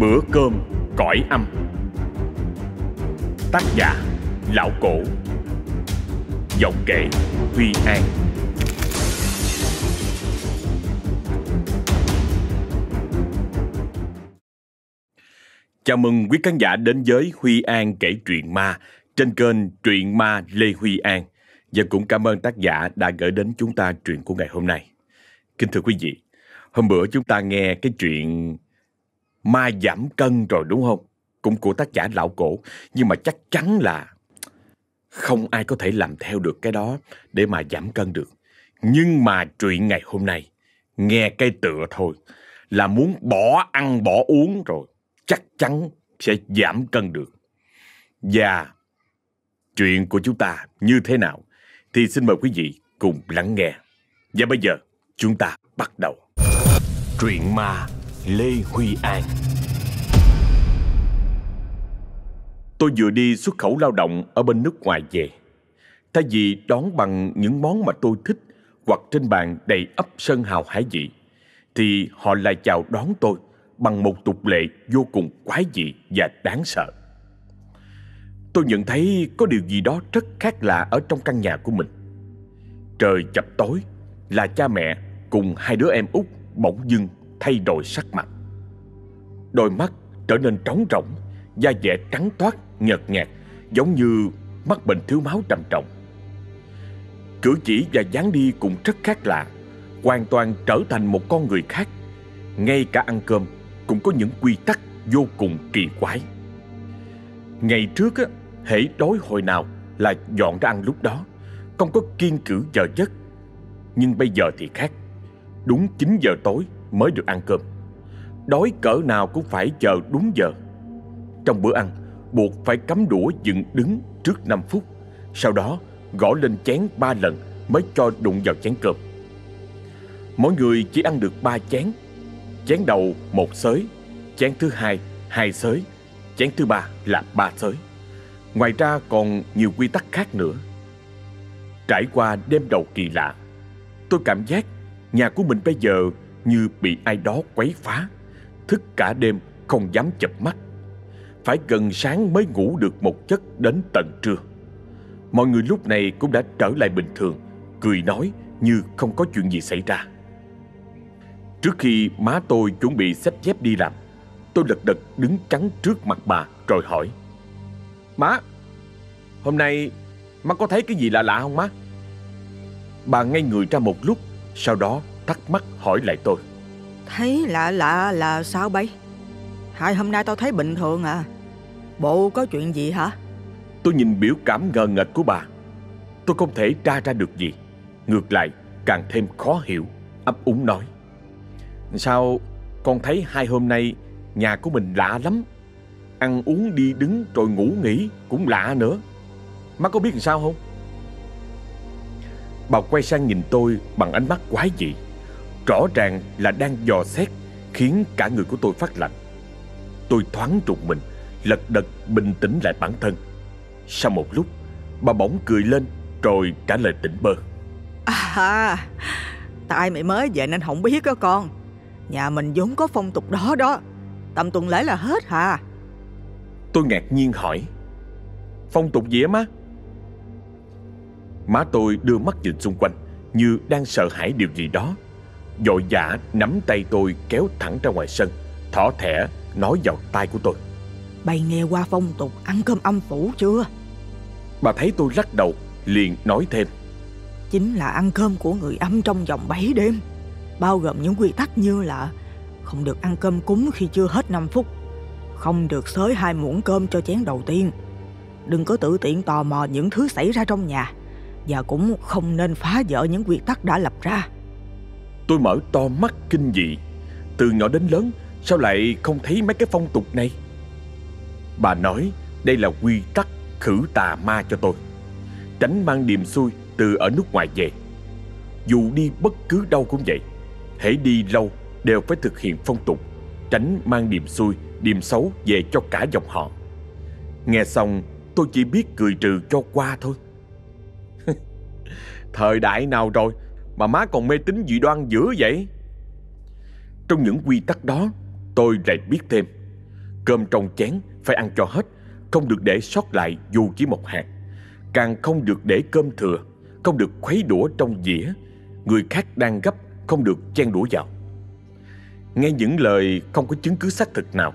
Bữa cơm cõi âm. Tác giả Lão Cổ. Giọng kể Huy An. Chào mừng quý khán giả đến với Huy An kể truyện ma trên kênh Truyện Ma Lê Huy An. Và cũng cảm ơn tác giả đã gửi đến chúng ta truyện của ngày hôm nay. Kính thưa quý vị, hôm bữa chúng ta nghe cái chuyện ma giảm cân rồi đúng không? Cũng của tác giả lão cổ, nhưng mà chắc chắn là không ai có thể làm theo được cái đó để mà giảm cân được. Nhưng mà chuyện ngày hôm nay, nghe cái tựa thôi là muốn bỏ ăn bỏ uống rồi, chắc chắn sẽ giảm cân được. Và chuyện của chúng ta như thế nào thì xin mời quý vị cùng lắng nghe. Và bây giờ chúng ta bắt đầu. Truyện ma Lê Huy An Tôi vừa đi xuất khẩu lao động ở bên nước ngoài về. Thay vì đón bằng những món mà tôi thích hoặc trên bàn đầy ấp sân hào hải vị, thì họ lại chào đón tôi bằng một tục lệ vô cùng quái dị và đáng sợ. Tôi nhận thấy có điều gì đó rất khác lạ ở trong căn nhà của mình. Trời chập tối là cha mẹ cùng hai đứa em út bỗng dưng thay đổi sắc mặt. Đôi mắt trở nên trống rỗng, da dẻ trắng toát, nhợt nhạt, giống như mắc bệnh thiếu máu trầm trọng. Cử chỉ và dáng đi cũng rất khác lạ, hoàn toàn trở thành một con người khác. Ngay cả ăn cơm cũng có những quy tắc vô cùng kỳ quái. Ngày trước á, hễ đói hồi nào là dọn ra ăn lúc đó, không có kiên cử giờ giấc. Nhưng bây giờ thì khác, đúng 9 giờ tối mới được ăn cơm. Đói cỡ nào cũng phải chờ đúng giờ. Trong bữa ăn, buộc phải cắm đũa dựng đứng trước 5 phút, sau đó gõ lên chén 3 lần mới cho đụng vào chén cơm. Mỗi người chỉ ăn được 3 chén. Chén đầu một xới, chén thứ hai hai xới, chén thứ ba là ba xới. Ngoài ra còn nhiều quy tắc khác nữa. Trải qua đêm đầu kỳ lạ, tôi cảm giác nhà của mình bây giờ như bị ai đó quấy phá. Thức cả đêm không dám chập mắt. Phải gần sáng mới ngủ được một giấc đến tận trưa. Mọi người lúc này cũng đã trở lại bình thường, cười nói như không có chuyện gì xảy ra. Trước khi má tôi chuẩn bị xách dép đi làm, tôi lật đật đứng chắn trước mặt bà rồi hỏi. Má, hôm nay má có thấy cái gì lạ lạ không má? Bà ngay người ra một lúc, sau đó thắc mắc hỏi lại tôi. Thấy lạ lạ là sao bay? Hai hôm nay tao thấy bình thường à. Bộ có chuyện gì hả? Tôi nhìn biểu cảm ngờ nghệch của bà. Tôi không thể tra ra được gì. Ngược lại, càng thêm khó hiểu, ấp úng nói. Sao con thấy hai hôm nay nhà của mình lạ lắm. Ăn uống đi đứng rồi ngủ nghỉ cũng lạ nữa. Má có biết làm sao không? Bà quay sang nhìn tôi bằng ánh mắt quái dị. Rõ ràng là đang dò xét khiến cả người của tôi phát lạnh. Tôi thoáng trục mình, lật đật bình tĩnh lại bản thân. Sau một lúc, bà bỗng cười lên rồi trả lời tỉnh bơ. À, tại mày mới về nên không biết đó con. Nhà mình vốn có phong tục đó đó. Tầm tuần lễ là hết hả? Tôi ngạc nhiên hỏi. Phong tục gì á má? Má tôi đưa mắt nhìn xung quanh như đang sợ hãi điều gì đó. Dội dã nắm tay tôi kéo thẳng ra ngoài sân, thỏ thẻ nói vào tai của tôi. Bày nghe qua phong tục ăn cơm âm phủ chưa? Bà thấy tôi lắc đầu, liền nói thêm. Chính là ăn cơm của người âm trong vòng 7 đêm, bao gồm những quy tắc như là không được ăn cơm cúng khi chưa hết 5 phút, không được xới hai muỗng cơm cho chén đầu tiên, đừng có tự tiện tò mò những thứ xảy ra trong nhà và cũng không nên phá vỡ những quy tắc đã lập ra. Tôi mở to mắt kinh dị, từ nhỏ đến lớn sao lại không thấy mấy cái phong tục này? Bà nói đây là quy tắc khử tà ma cho tôi, tránh mang điềm xui từ ở nước ngoài về. Dù đi bất cứ đâu cũng vậy, hãy đi lâu đều phải thực hiện phong tục, tránh mang điềm xui, điềm xấu về cho cả dòng họ. Nghe xong, tôi chỉ biết cười trừ cho qua thôi. Thời đại nào rồi mà má còn mê tín dị đoan dữ vậy? Trong những quy tắc đó, tôi lại biết thêm, Cơm trong chén phải ăn cho hết, không được để sót lại dù chỉ một hạt. Càng không được để cơm thừa, không được khuấy đũa trong dĩa. Người khác đang gấp không được chen đũa vào. Nghe những lời không có chứng cứ xác thực nào,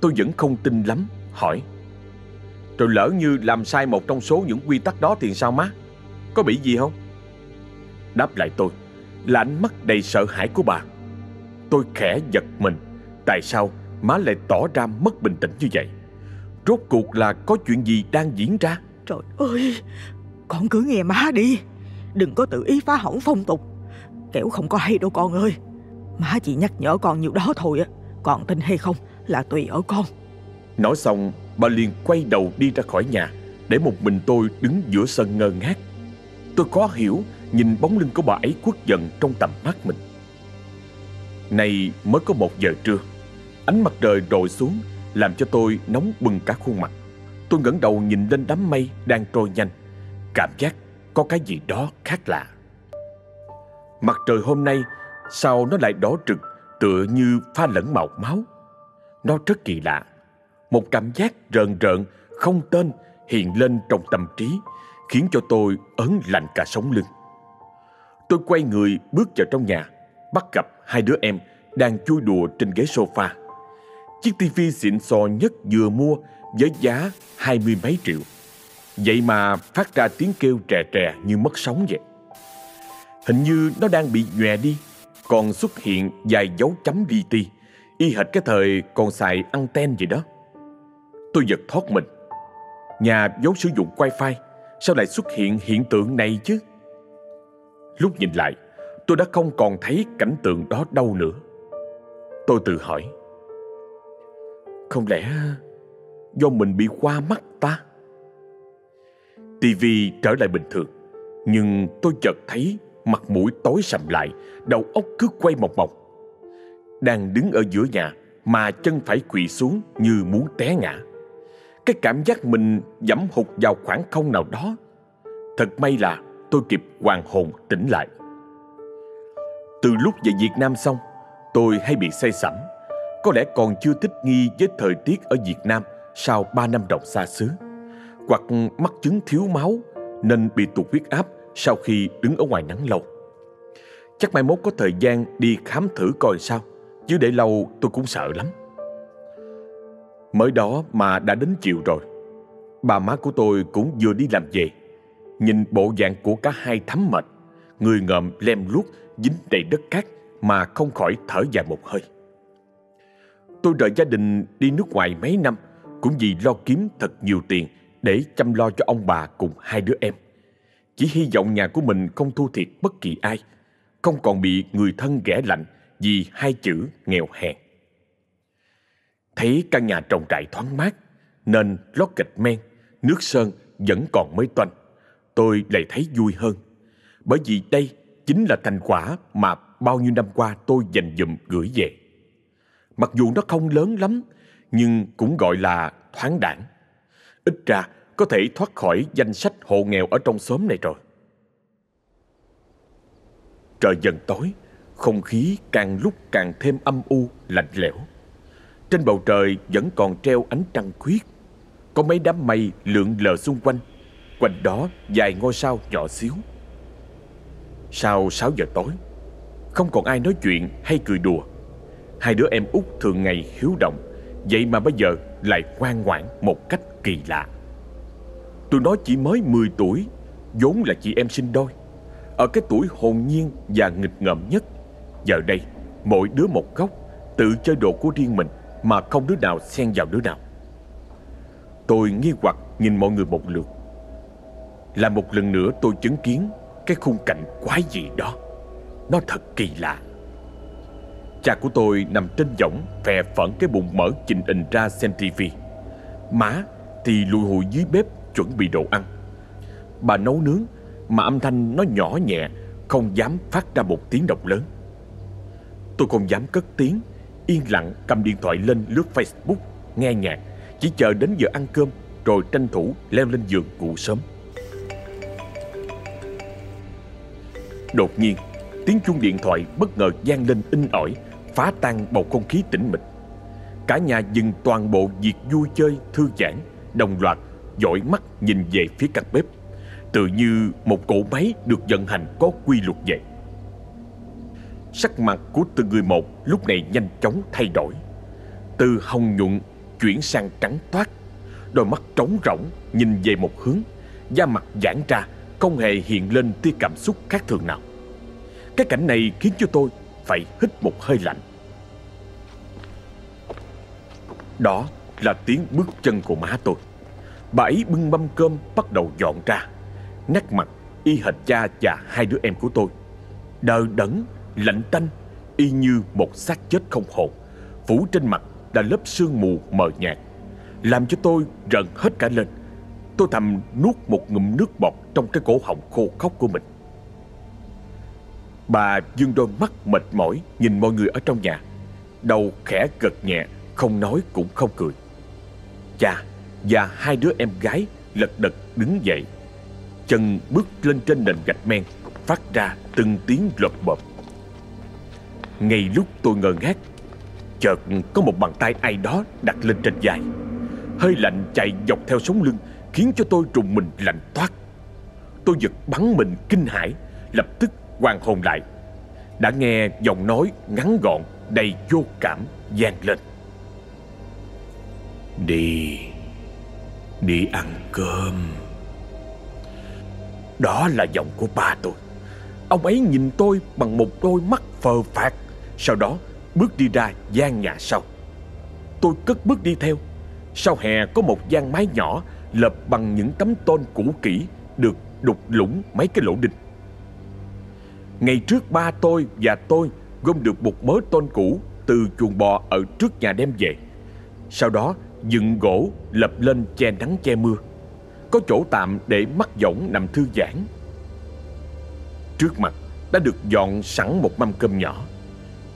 tôi vẫn không tin lắm, hỏi. Rồi lỡ như làm sai một trong số những quy tắc đó thì sao má? Có bị gì không? Đáp lại tôi là ánh mắt đầy sợ hãi của bà. Tôi khẽ giật mình. Tại sao má lại tỏ ra mất bình tĩnh như vậy? Rốt cuộc là có chuyện gì đang diễn ra? Trời ơi, con cứ nghe má đi. Đừng có tự ý phá hỏng phong tục. Kẻo không có hay đâu con ơi. Má chỉ nhắc nhở con nhiều đó thôi á. Còn tin hay không là tùy ở con. Nói xong, bà liền quay đầu đi ra khỏi nhà, để một mình tôi đứng giữa sân ngơ ngác. Tôi khó hiểu nhìn bóng lưng của bà ấy khuất dần trong tầm mắt mình. Nay mới có một giờ trưa, ánh mặt trời rội xuống làm cho tôi nóng bừng cả khuôn mặt. Tôi ngẩng đầu nhìn lên đám mây đang trôi nhanh, cảm giác có cái gì đó khác lạ. Mặt trời hôm nay sao nó lại đỏ rực tựa như pha lẫn màu máu. Nó rất kỳ lạ. Một cảm giác rợn rợn, không tên hiện lên trong tâm trí, khiến cho tôi ớn lạnh cả sống lưng. Tôi quay người bước vào trong nhà, bắt gặp hai đứa em đang chui đùa trên ghế sofa. Chiếc tivi xịn sò nhất vừa mua với giá hai mươi mấy triệu. Vậy mà phát ra tiếng kêu trè trè như mất sóng vậy. Hình như nó đang bị nhòe đi, còn xuất hiện vài dấu chấm li ti, y hệt cái thời còn xài anten vậy đó. Tôi giật thoát mình. Nhà vốn sử dụng wifi, sao lại xuất hiện hiện tượng này chứ? Lúc nhìn lại, tôi đã không còn thấy cảnh tượng đó đâu nữa. Tôi tự hỏi. Không lẽ do mình bị qua mắt ta? tivi trở lại bình thường, nhưng tôi chợt thấy mặt mũi tối sầm lại, đầu óc cứ quay mọc mọc. Đang đứng ở giữa nhà mà chân phải quỵ xuống như muốn té ngã. Cái cảm giác mình dẫm hụt vào khoảng không nào đó. Thật may là tôi kịp hoàn hồn tỉnh lại. Từ lúc về Việt Nam xong, tôi hay bị say sẩm. Có lẽ còn chưa thích nghi với thời tiết ở Việt Nam sau 3 năm đồng xa xứ. Hoặc mắc chứng thiếu máu nên bị tụt huyết áp sau khi đứng ở ngoài nắng lâu. Chắc mai mốt có thời gian đi khám thử coi sao, chứ để lâu tôi cũng sợ lắm. Mới đó mà đã đến chiều rồi. Bà má của tôi cũng vừa đi làm về. Nhìn bộ dạng của cả hai thấm mệt, người ngợm lem luốc dính đầy đất cát mà không khỏi thở dài một hơi. Tôi đợi gia đình đi nước ngoài mấy năm cũng vì lo kiếm thật nhiều tiền để chăm lo cho ông bà cùng hai đứa em. Chỉ hy vọng nhà của mình không thua thiệt bất kỳ ai, không còn bị người thân ghẻ lạnh vì hai chữ nghèo hèn. Thấy căn nhà trồng trại thoáng mát, nên lót gạch men, nước sơn vẫn còn mới toanh. Tôi lại thấy vui hơn, bởi vì đây chính là thành quả mà bao nhiêu năm qua tôi dành dụm gửi về. Mặc dù nó không lớn lắm, nhưng cũng gọi là thoáng đẳng. Ít ra có thể thoát khỏi danh sách hộ nghèo ở trong xóm này rồi. Trời dần tối, không khí càng lúc càng thêm âm u, lạnh lẽo. Trên bầu trời vẫn còn treo ánh trăng khuyết. Có mấy đám mây lượn lờ xung quanh, quanh đó vài ngôi sao nhỏ xíu. Sau 6 giờ tối, không còn ai nói chuyện hay cười đùa. Hai đứa em út thường ngày hiếu động, vậy mà bây giờ lại ngoan ngoãn một cách kỳ lạ. Tụi nó chỉ mới 10 tuổi, vốn là chị em sinh đôi. Ở cái tuổi hồn nhiên và nghịch ngợm nhất, giờ đây mỗi đứa một góc, tự chơi đồ của riêng mình mà không đứa nào xen vào đứa nào. Tôi nghi hoặc nhìn mọi người một lượt. Là một lần nữa tôi chứng kiến cái khung cảnh quái dị đó. Nó thật kỳ lạ. Cha của tôi nằm trên võng phè phẫn cái bụng mở chình hình ra xem tivi. Má thì lùi hùi dưới bếp chuẩn bị đồ ăn. Bà nấu nướng mà âm thanh nó nhỏ nhẹ, không dám phát ra một tiếng động lớn. Tôi không dám cất tiếng, yên lặng cầm điện thoại lên lướt Facebook, nghe nhạc, chỉ chờ đến giờ ăn cơm rồi tranh thủ leo lên giường ngủ sớm. Đột nhiên, tiếng chuông điện thoại bất ngờ vang lên in ỏi, phá tan bầu không khí tĩnh mịch. Cả nhà dừng toàn bộ việc vui chơi, thư giãn Đồng loạt dõi mắt nhìn về phía căn bếp. Tự như một cỗ máy được vận hành có quy luật vậy. Sắc mặt của từng người một lúc này nhanh chóng thay đổi. Từ hồng nhuận chuyển sang trắng toát Đôi mắt trống rỗng nhìn về một hướng Da mặt giãn ra không hề hiện lên tia cảm xúc khác thường nào. Cái cảnh này khiến cho tôi phải hít một hơi lạnh. Đó là tiếng bước chân của má tôi. Bà ấy bưng mâm cơm bắt đầu dọn ra. Nét mặt y hệt cha và hai đứa em của tôi. Đờ đẫn, lạnh tanh Y như một xác chết không hồn. Phủ trên mặt là lớp sương mù mờ nhạt. Làm cho tôi rợn hết cả lên. Tôi thầm nuốt một ngụm nước bọt Trong cái cổ họng khô khóc của mình. Bà dương đôi mắt mệt mỏi Nhìn mọi người ở trong nhà. Đầu khẽ gật nhẹ, Không nói cũng không cười. Cha và hai đứa em gái lật đật đứng dậy. Chân bước lên trên nền gạch men, Phát ra từng tiếng lộp bộp. Ngay lúc tôi ngơ ngác, Chợt có một bàn tay ai đó đặt lên trên vai. Hơi lạnh chạy dọc theo sống lưng, Khiến cho tôi trùng mình lạnh toát. Tôi giật bắn mình kinh hãi, Lập tức Quan hồn lại. Đã nghe giọng nói ngắn gọn, Đầy vô cảm, vang lên. Đi Đi ăn cơm. Đó là giọng của ba tôi. Ông ấy nhìn tôi bằng một đôi mắt phờ phạt Sau đó bước đi ra gian nhà sau. Tôi cất bước đi theo. Sau hè có một gian mái nhỏ, Lợp bằng những tấm tôn cũ kỹ, Được đục lũng mấy cái lỗ đinh. Ngày trước ba tôi và tôi gom được một mớ tôn cũ Từ chuồng bò ở trước nhà đem về. Sau đó dựng gỗ lập lên che nắng che mưa. Có chỗ tạm để mắt võng nằm thư giãn. Trước mặt đã được dọn sẵn một mâm cơm nhỏ.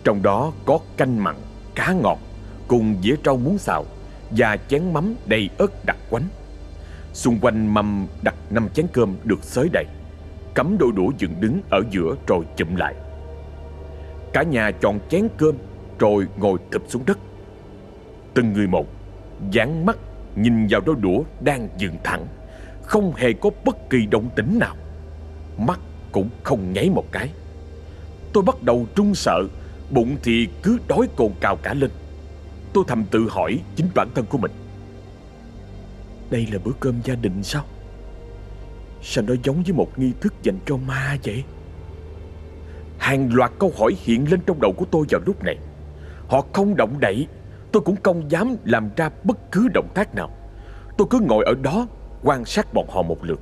Trong đó có canh mặn, cá ngọt Cùng dĩa rau muống xào Và chén mắm đầy ớt đặc quánh. Xung quanh mâm đặt năm chén cơm được xới đầy. Cắm đôi đũa dựng đứng ở giữa rồi chụm lại. Cả nhà chọn chén cơm Rồi ngồi thụp xuống đất. Từng người một dán mắt nhìn vào đôi đũa đang dựng thẳng, Không hề có bất kỳ động tĩnh nào. Mắt cũng không nháy một cái. Tôi bắt đầu trung sợ, Bụng thì cứ đói cồn cào cả lên. Tôi thầm tự hỏi chính bản thân của mình. Đây là bữa cơm gia đình sao? Sao nó giống với một nghi thức dành cho ma vậy? Hàng loạt câu hỏi hiện lên trong đầu của tôi vào lúc này. Họ không động đậy, Tôi cũng không dám làm ra bất cứ động tác nào. Tôi cứ ngồi ở đó, quan sát bọn họ một lượt.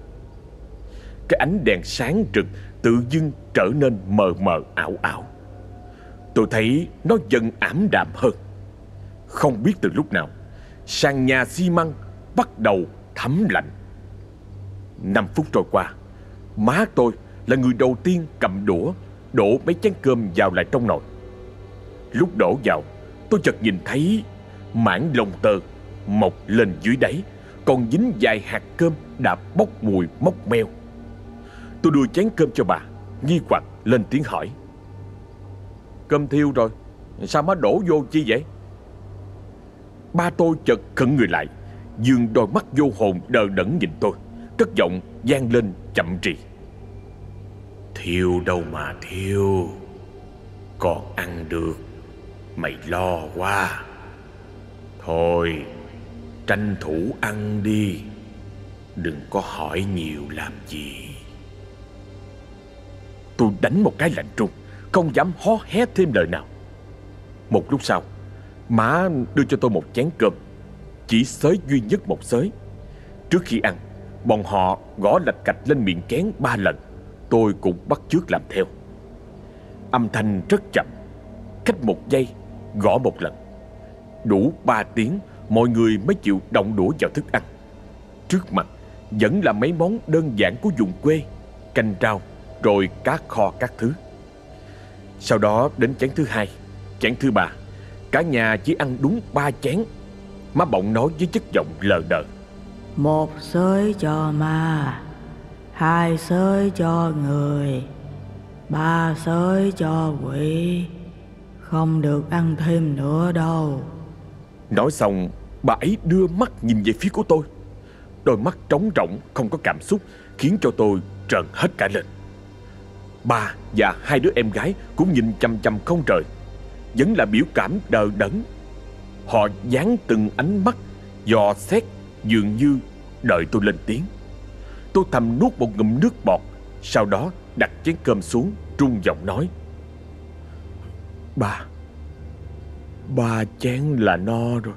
Cái ánh đèn sáng rực tự dưng trở nên mờ mờ ảo ảo. Tôi thấy nó dần ảm đạm hơn. Không biết từ lúc nào, Sàn nhà xi măng bắt đầu thấm lạnh. Năm phút trôi qua, Má tôi là người đầu tiên cầm đũa, Đổ mấy chén cơm vào lại trong nồi. Lúc đổ vào, Tôi chợt nhìn thấy mảng lông tơ mọc lên dưới đáy, Còn dính vài hạt cơm đã bốc mùi mốc meo. Tôi đưa chén cơm cho bà, Nghi hoặc lên tiếng hỏi. Cơm thiêu rồi, Sao má đổ vô chi vậy? Ba tôi chợt khẩn người lại Dương đôi mắt vô hồn đờ đẫn nhìn tôi. Cất giọng gian lên chậm rì Thiêu đâu mà thiêu. Còn ăn được Mày lo quá. Thôi Tranh thủ ăn đi. Đừng có hỏi nhiều làm gì. Tôi đánh một cái lạnh trung Không dám hó hé thêm lời nào. Một lúc sau Má đưa cho tôi một chén cơm. Chỉ xới duy nhất một xới. Trước khi ăn Bọn họ gõ lạch cạch lên miệng kén ba lần. Tôi cũng bắt chước làm theo. Âm thanh rất chậm. Cách một giây, Gõ một lần. Đủ ba tiếng, Mọi người mới chịu động đũa vào thức ăn. Trước mặt, Vẫn là mấy món đơn giản của vùng quê, Canh rau, Rồi cá kho các thứ. Sau đó đến chén thứ hai. Chén thứ ba, Cả nhà chỉ ăn đúng ba chén. Má bọng nói với chất giọng lờ đờ. Một sới cho ma, Hai sới cho người, Ba sới cho quỷ. Không được ăn thêm nữa đâu. Nói xong, Bà ấy đưa mắt nhìn về phía của tôi. Đôi mắt trống rỗng, không có cảm xúc, Khiến cho tôi trợn hết cả lên. Bà và hai đứa em gái Cũng nhìn chăm chăm không rời. Vẫn là biểu cảm đờ đẫn. Họ dán từng ánh mắt, Dò xét dường như đợi tôi lên tiếng. Tôi thầm nuốt một ngụm nước bọt, Sau đó đặt chén cơm xuống, Trung giọng nói. Bà Ba chén là no rồi.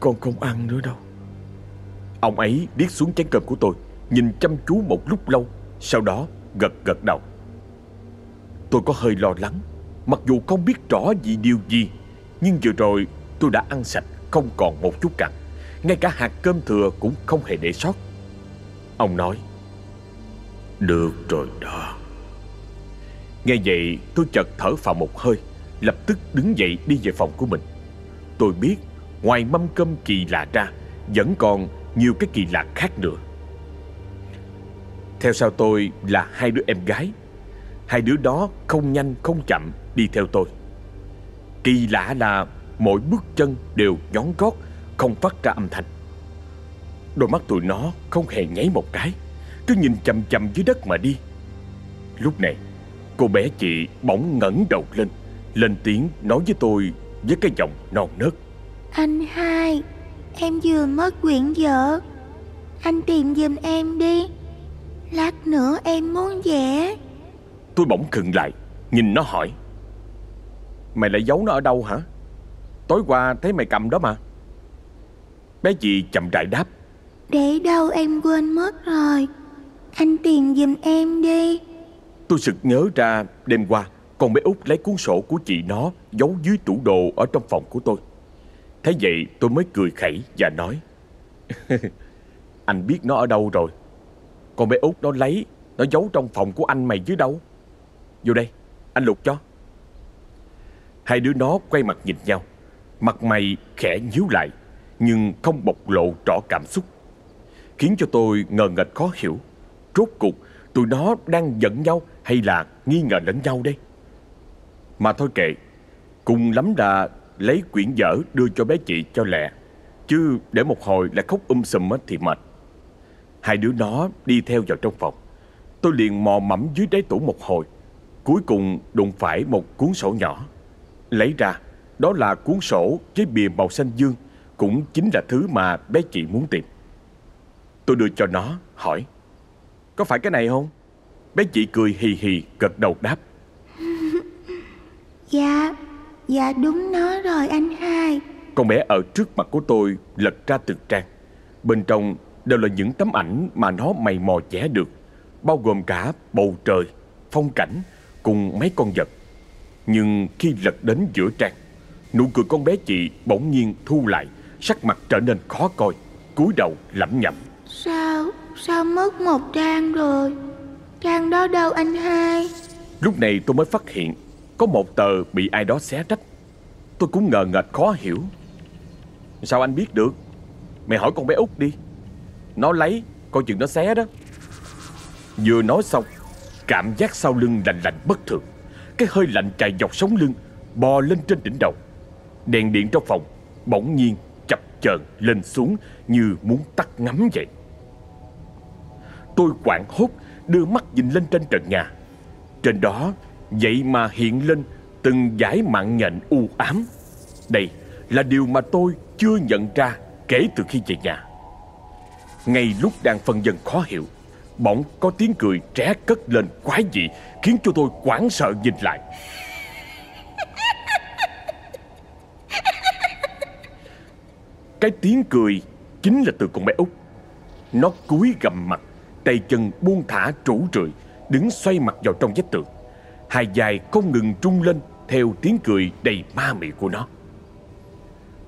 Con không ăn nữa đâu. Ông ấy điếc xuống chén cơm của tôi, Nhìn chăm chú một lúc lâu, Sau đó gật gật đầu. Tôi có hơi lo lắng, Mặc dù không biết rõ gì điều gì, Nhưng vừa rồi tôi đã ăn sạch, Không còn một chút cặn. Ngay cả hạt cơm thừa cũng không hề để sót. Ông nói, Được rồi đó. Nghe vậy, tôi chợt thở phào một hơi, Lập tức đứng dậy đi về phòng của mình. Tôi biết ngoài mâm cơm kỳ lạ ra, Vẫn còn nhiều cái kỳ lạ khác nữa. Theo sau tôi là hai đứa em gái. Hai đứa đó không nhanh, không chậm đi theo tôi. Kỳ lạ là mỗi bước chân đều nhón gót không phát ra âm thanh. Đôi mắt tụi nó không hề nháy một cái Cứ nhìn chầm chầm dưới đất mà đi. Lúc này Cô bé chị bỗng ngẩng đầu lên Lên tiếng nói với tôi Với cái giọng non nớt. Anh hai Em vừa mất quyển vở. Anh tìm giùm em đi. Lát nữa em muốn vẽ. Tôi bỗng khựng lại Nhìn nó hỏi. Mày lại giấu nó ở đâu hả? Tối qua thấy mày cầm đó mà Bé chị chậm rãi đáp. Để đâu em quên mất rồi. Anh tìm giùm em đi. Tôi sực nhớ ra đêm qua Con bé út lấy cuốn sổ của chị nó Giấu dưới tủ đồ ở trong phòng của tôi. Thế vậy tôi mới cười khẩy và nói Anh biết nó ở đâu rồi? Con bé út nó lấy Nó giấu trong phòng của anh mày dưới đâu? Vô đây Anh lục cho. Hai đứa nó quay mặt nhìn nhau Mặt mày khẽ nhíu lại nhưng không bộc lộ rõ cảm xúc Khiến cho tôi ngờ nghệch khó hiểu Rốt cuộc tụi nó đang giận nhau hay là nghi ngờ lẫn nhau đây? Mà thôi kệ, cùng lắm là lấy quyển vở đưa cho bé chị cho lẹ, chứ để một hồi lại khóc um sùm thì mệt. Hai đứa nó đi theo vào trong phòng. Tôi liền mò mẫm dưới đáy tủ một hồi, cuối cùng đụng phải một cuốn sổ nhỏ. Lấy ra, đó là cuốn sổ với bìa màu xanh dương, cũng chính là thứ mà bé chị muốn tìm. Tôi đưa cho nó, hỏi. Có phải cái này không? Bé chị cười hì hì gật đầu đáp Dạ Dạ đúng nó rồi anh hai Con bé ở trước mặt của tôi lật ra từng trang Bên trong đều là những tấm ảnh mà nó mày mò vẽ được Bao gồm cả bầu trời, phong cảnh cùng mấy con vật Nhưng khi lật đến giữa trang Nụ cười con bé chị bỗng nhiên thu lại Sắc mặt trở nên khó coi cúi đầu lẩm nhẩm. Sao, sao mất một trang rồi? Trang đó đâu anh hai? Lúc này tôi mới phát hiện Có một tờ bị ai đó xé rách. Tôi cũng ngờ nghệch khó hiểu. Sao anh biết được? Mày hỏi con bé út đi. Nó lấy Coi chừng nó xé đó. Vừa nói xong Cảm giác sau lưng lạnh lạnh bất thường. Cái hơi lạnh chạy dọc sống lưng Bò lên trên đỉnh đầu. Đèn điện trong phòng Bỗng nhiên chờn lên xuống Như muốn tắt ngắm vậy Tôi quảng hốt đưa mắt nhìn lên trên trần nhà. Trên đó, vậy mà hiện lên từng dải mạng nhện u ám. Đây là điều mà tôi chưa nhận ra kể từ khi về nhà. Ngay lúc đang phân dân khó hiểu, bỗng có tiếng cười trẻ cất lên quái dị khiến cho tôi quảng sợ nhìn lại. Cái tiếng cười chính là từ con bé út. Nó cúi gầm mặt tay chân buông thả trũ rượi, đứng xoay mặt vào trong vách tường. Hai dài không ngừng trung lên theo tiếng cười đầy ma mị của nó.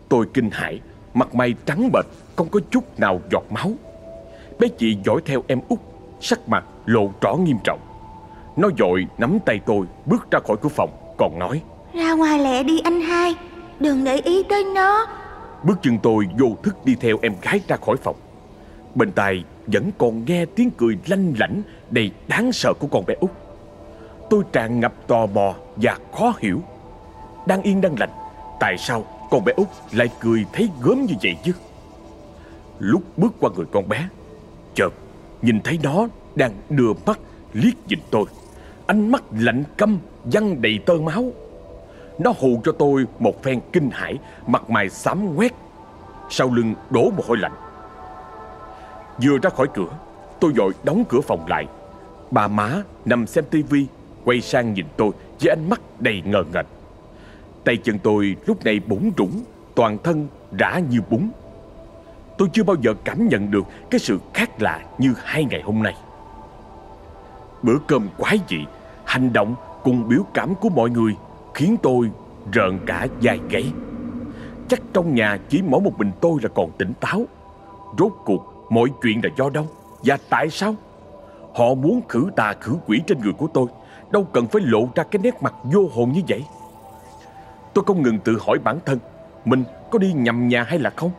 Tôi kinh hãi, mặt mày trắng bệch, không có chút nào giọt máu. Bé chị dõi theo em út, sắc mặt lộ rõ nghiêm trọng. Nó dội nắm tay tôi bước ra khỏi cửa phòng, còn nói Ra ngoài lẹ đi anh hai, đừng để ý tới nó. Bước chân tôi vô thức đi theo em gái ra khỏi phòng. Bên tai vẫn còn nghe tiếng cười lanh lảnh đầy đáng sợ của con bé út. Tôi tràn ngập tò mò và khó hiểu. Đang yên đang lành, tại sao con bé út lại cười thấy gớm như vậy chứ Lúc bước qua người con bé Chợt nhìn thấy nó đang đưa mắt liếc nhìn tôi Ánh mắt lạnh căm văng đầy tơ máu nó hù cho tôi một phen kinh hãi Mặt mày xám quét, Sau lưng đổ mồ hôi lạnh. Vừa ra khỏi cửa Tôi vội đóng cửa phòng lại. Bà má nằm xem tivi Quay sang nhìn tôi với ánh mắt đầy ngờ ngạch Tay chân tôi lúc này bủng rủng Toàn thân rã như bún. Tôi chưa bao giờ cảm nhận được Cái sự khác lạ như hai ngày hôm nay. Bữa cơm quái dị Hành động cùng biểu cảm của mọi người Khiến tôi rợn cả dài gáy. Chắc trong nhà chỉ mỗi một mình tôi là còn tỉnh táo. Rốt cuộc, mọi chuyện là do đâu Và tại sao? Họ muốn khử tà khử quỷ trên người của tôi. Đâu cần phải lộ ra cái nét mặt vô hồn như vậy. Tôi không ngừng tự hỏi bản thân, Mình có đi nhầm nhà hay là không?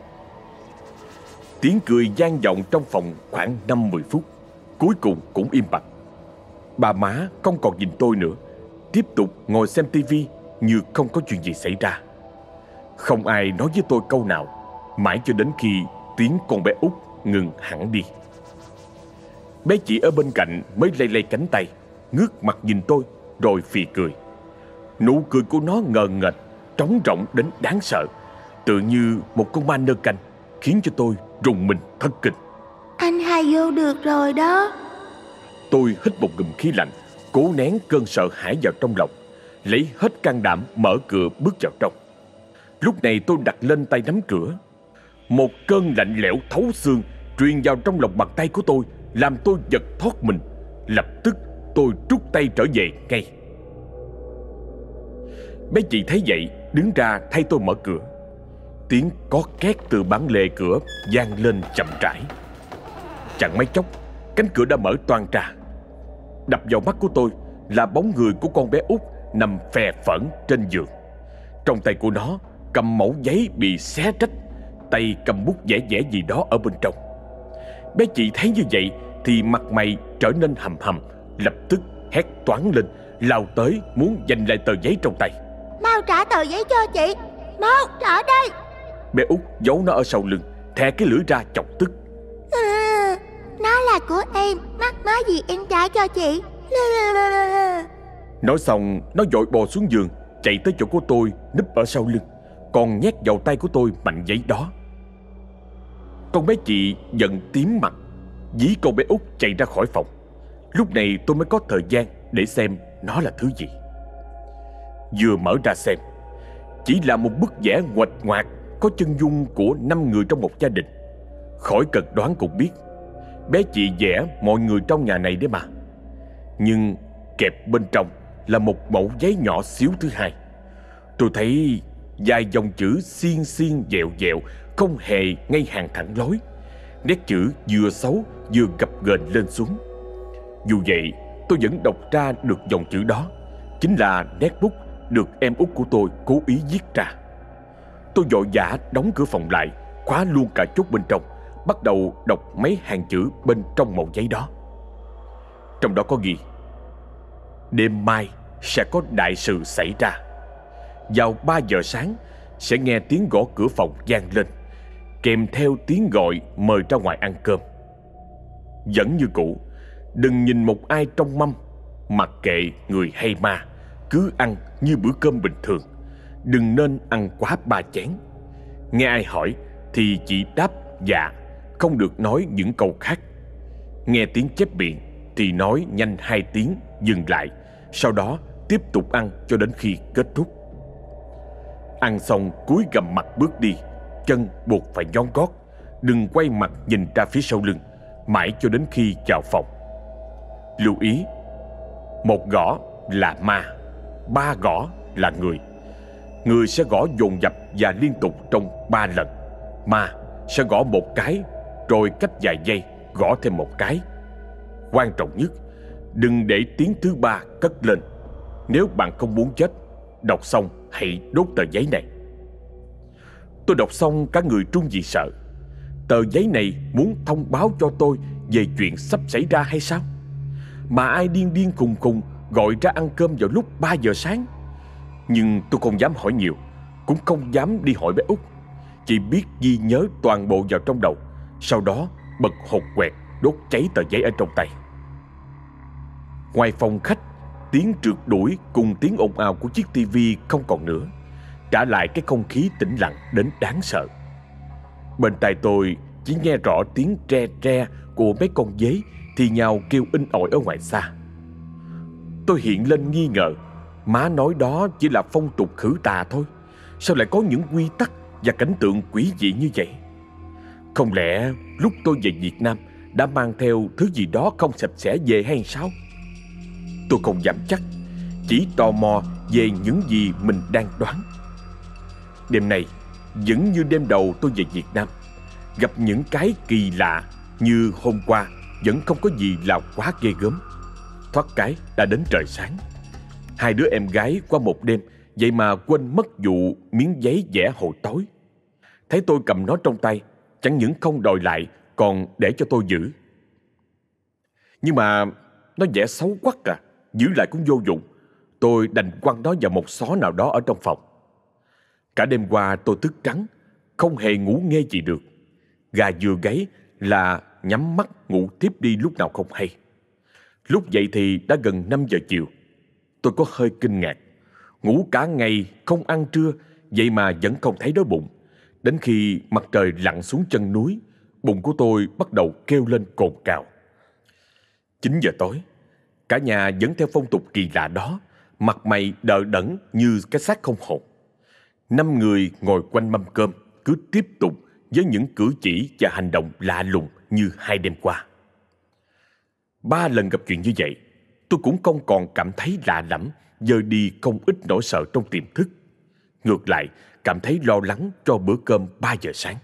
Tiếng cười gian vọng trong phòng khoảng 5-10 phút. Cuối cùng cũng im bặt. Bà má không còn nhìn tôi nữa. Tiếp tục ngồi xem tivi Như không có chuyện gì xảy ra. Không ai nói với tôi câu nào Mãi cho đến khi tiếng con bé út ngừng hẳn đi. Bé chị ở bên cạnh mới lay lay cánh tay Ngước mặt nhìn tôi Rồi phì cười. Nụ cười của nó ngờ nghệch Trống rỗng đến đáng sợ Tự như một con ma nơ canh Khiến cho tôi rùng mình thất kinh. Anh hai vô được rồi đó. Tôi hít một ngụm khí lạnh Cố nén cơn sợ hãi vào trong lòng, Lấy hết can đảm mở cửa bước vào trong. Lúc này tôi đặt lên tay nắm cửa. Một cơn lạnh lẽo thấu xương Truyền vào trong lòng bàn tay của tôi, Làm tôi giật thoát mình. Lập tức tôi rút tay trở về ngay. Bé chị thấy vậy, Đứng ra thay tôi mở cửa. Tiếng có két từ bản lề cửa vang lên chậm rãi. Chẳng mấy chốc Cánh cửa đã mở toang ra Đập vào mắt của tôi Là bóng người của con bé út Nằm phè phẫn trên giường. Trong tay của nó cầm mẫu giấy bị xé rách Tay cầm bút vẽ vẽ gì đó ở bên trong. Bé chị thấy như vậy Thì mặt mày trở nên hầm hầm Lập tức hét toán lên Lao tới muốn giành lại tờ giấy trong tay. Mau trả tờ giấy cho chị Mau trả đây. Bé út giấu nó ở sau lưng Thè cái lưỡi ra chọc tức. Ừ, nó là của em. Mắc mớ gì em trả cho chị? Nói xong, Nó dội bò xuống giường, Chạy tới chỗ của tôi, núp ở sau lưng. Còn nhét vào tay của tôi mạnh giấy đó. Con bé chị giận tím mặt, Dí con bé út chạy ra khỏi phòng. Lúc này tôi mới có thời gian Để xem nó là thứ gì. Vừa mở ra xem, Chỉ là một bức vẽ ngoạch ngoạc Có chân dung của năm người trong một gia đình. Khỏi cần đoán cũng biết Bé chị vẽ mọi người trong nhà này đấy mà. Nhưng kẹp bên trong Là một mẫu giấy nhỏ xíu thứ hai. Tôi thấy vài dòng chữ xiên xiên dẹo dẹo Không hề ngay hàng thẳng lối. Nét chữ vừa xấu vừa gập ghềnh lên xuống. Dù vậy, tôi vẫn đọc ra được dòng chữ đó. Chính là nét bút được em út của tôi cố ý viết ra. Tôi vội vã đóng cửa phòng lại, Khóa luôn cả chốt bên trong. Bắt đầu đọc mấy hàng chữ bên trong mẫu giấy đó. Trong đó có ghi, Đêm mai sẽ có đại sự xảy ra. Vào 3 giờ sáng Sẽ nghe tiếng gõ cửa phòng vang lên, Kèm theo tiếng gọi mời ra ngoài ăn cơm. Vẫn như cũ, Đừng nhìn một ai trong mâm, Mặc kệ người hay ma, Cứ ăn như bữa cơm bình thường. Đừng nên ăn quá ba chén. Nghe ai hỏi Thì chỉ đáp dạ. Không được nói những câu khác. Nghe tiếng chép miệng Thì nói nhanh hai tiếng, dừng lại, Sau đó tiếp tục ăn cho đến khi kết thúc. Ăn xong cúi gầm mặt bước đi, Chân buộc phải nhón gót, Đừng quay mặt nhìn ra phía sau lưng, Mãi cho đến khi chào phòng. Lưu ý, Một gõ là ma, Ba gõ là người. Người sẽ gõ dồn dập và liên tục trong ba lần. Ma sẽ gõ một cái rồi cách vài giây, gõ thêm một cái. Quan trọng nhất, Đừng để tiếng thứ ba cất lên. Nếu bạn không muốn chết, Đọc xong hãy đốt tờ giấy này. Tôi đọc xong cả người trung vì sợ. Tờ giấy này muốn thông báo cho tôi Về chuyện sắp xảy ra hay sao? Mà ai điên điên khùng khùng Gọi ra ăn cơm vào lúc 3 giờ sáng? Nhưng tôi không dám hỏi nhiều, Cũng không dám đi hỏi bé út. Chỉ biết ghi nhớ toàn bộ vào trong đầu. Sau đó bật hột quẹt Đốt cháy tờ giấy ở trong tay Ngoài phòng khách Tiếng trượt đuổi cùng tiếng ồn ào của chiếc tivi không còn nữa Trả lại cái không khí tĩnh lặng đến đáng sợ Bên tai tôi chỉ nghe rõ tiếng tre tre của mấy con dế thì nhau kêu in ỏi ở ngoài xa. Tôi hiện lên nghi ngờ, má nói đó chỉ là phong tục khử tà thôi. Sao lại có những quy tắc và cảnh tượng quỷ dị như vậy? Không lẽ lúc tôi về Việt Nam đã mang theo thứ gì đó không sạch sẽ về hay sao? Tôi không dám chắc, chỉ tò mò về những gì mình đang đoán. Đêm này, vẫn như đêm đầu tôi về Việt Nam, gặp những cái kỳ lạ như hôm qua vẫn không có gì là quá ghê gớm. Thoát cái đã đến trời sáng. Hai đứa em gái qua một đêm, vậy mà quên mất vụ miếng giấy vẽ hồi tối. Thấy tôi cầm nó trong tay, chẳng những không đòi lại, còn để cho tôi giữ. Nhưng mà nó vẽ xấu quắc à, giữ lại cũng vô dụng. Tôi đành quăng nó vào một xó nào đó ở trong phòng. Cả đêm qua tôi thức trắng, không hề ngủ nghe gì được. Gà vừa gáy là nhắm mắt ngủ tiếp đi lúc nào không hay. Lúc dậy thì đã gần 5 giờ chiều. Tôi có hơi kinh ngạc. Ngủ cả ngày, không ăn trưa, vậy mà vẫn không thấy đói bụng. Đến khi mặt trời lặn xuống chân núi, bụng của tôi bắt đầu kêu lên cồn cào. 9 giờ tối, cả nhà vẫn theo phong tục kỳ lạ đó, mặt mày đờ đẫn như cái xác không hồn. Năm người ngồi quanh mâm cơm, cứ tiếp tục với những cử chỉ và hành động lạ lùng như hai đêm qua. Ba lần gặp chuyện như vậy, tôi cũng không còn cảm thấy lạ lẫm, dời đi không ít nỗi sợ trong tiềm thức. Ngược lại, cảm thấy lo lắng cho bữa cơm 3 giờ sáng.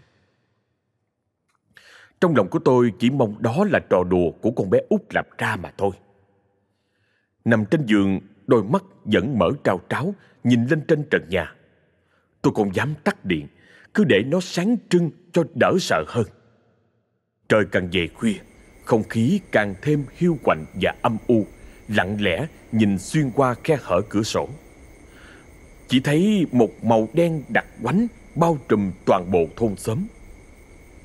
Trong lòng của tôi chỉ mong đó là trò đùa của con bé út làm ra mà thôi. Nằm trên giường, đôi mắt vẫn mở trao tráo, nhìn lên trên trần nhà. Tôi không dám tắt điện, cứ để nó sáng trưng cho đỡ sợ hơn. Trời càng về khuya, không khí càng thêm hiu quạnh và âm u, lặng lẽ nhìn xuyên qua khe hở cửa sổ. Chỉ thấy một màu đen đặc quánh bao trùm toàn bộ thôn xóm.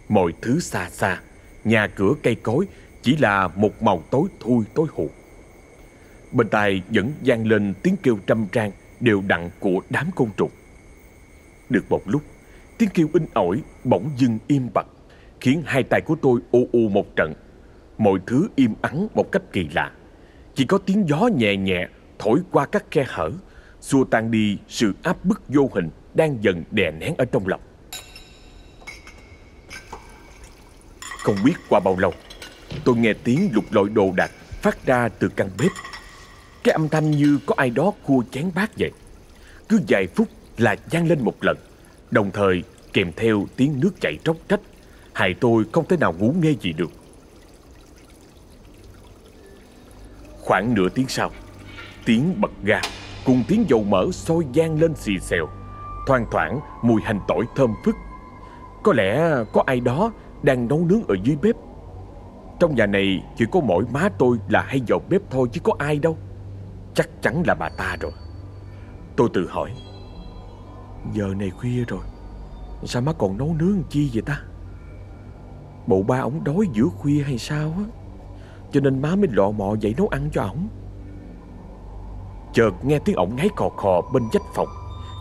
Mọi thứ xa xa, nhà cửa cây cối chỉ là một màu tối thui tối hụt. Bên tai vẫn vang lên tiếng kêu trăm trang đều đặn của đám côn trùng. Được một lúc, tiếng kêu in ỏi bỗng dưng im bặt, khiến hai tay của tôi u u một trận. Mọi thứ im ắng một cách kỳ lạ. Chỉ có tiếng gió nhẹ nhẹ thổi qua các khe hở, xua tan đi sự áp bức vô hình đang dần đè nén ở trong lòng. Không biết qua bao lâu, tôi nghe tiếng lục lọi đồ đạc phát ra từ căn bếp. Cái âm thanh như có ai đó cua chén bát vậy. Cứ vài phút là vang lên một lần, đồng thời kèm theo tiếng nước chảy róc rách, hại tôi không thể nào ngủ nghe gì được. Khoảng nửa tiếng sau, tiếng bật ga cùng tiếng dầu mỡ sôi gian lên xì xèo, thoang thoảng mùi hành tỏi thơm phức. Có lẽ có ai đó đang nấu nướng ở dưới bếp. Trong nhà này chỉ có mỗi má tôi là hay vào bếp thôi chứ có ai đâu. Chắc chắn là bà ta rồi. Tôi tự hỏi, giờ này khuya rồi, sao má còn nấu nướng chi vậy ta? Bộ ba ổng đói giữa khuya hay sao á Cho nên má mới lọ mọ dậy nấu ăn cho ổng Chợt nghe tiếng ổng ngáy khò khò bên vách phòng,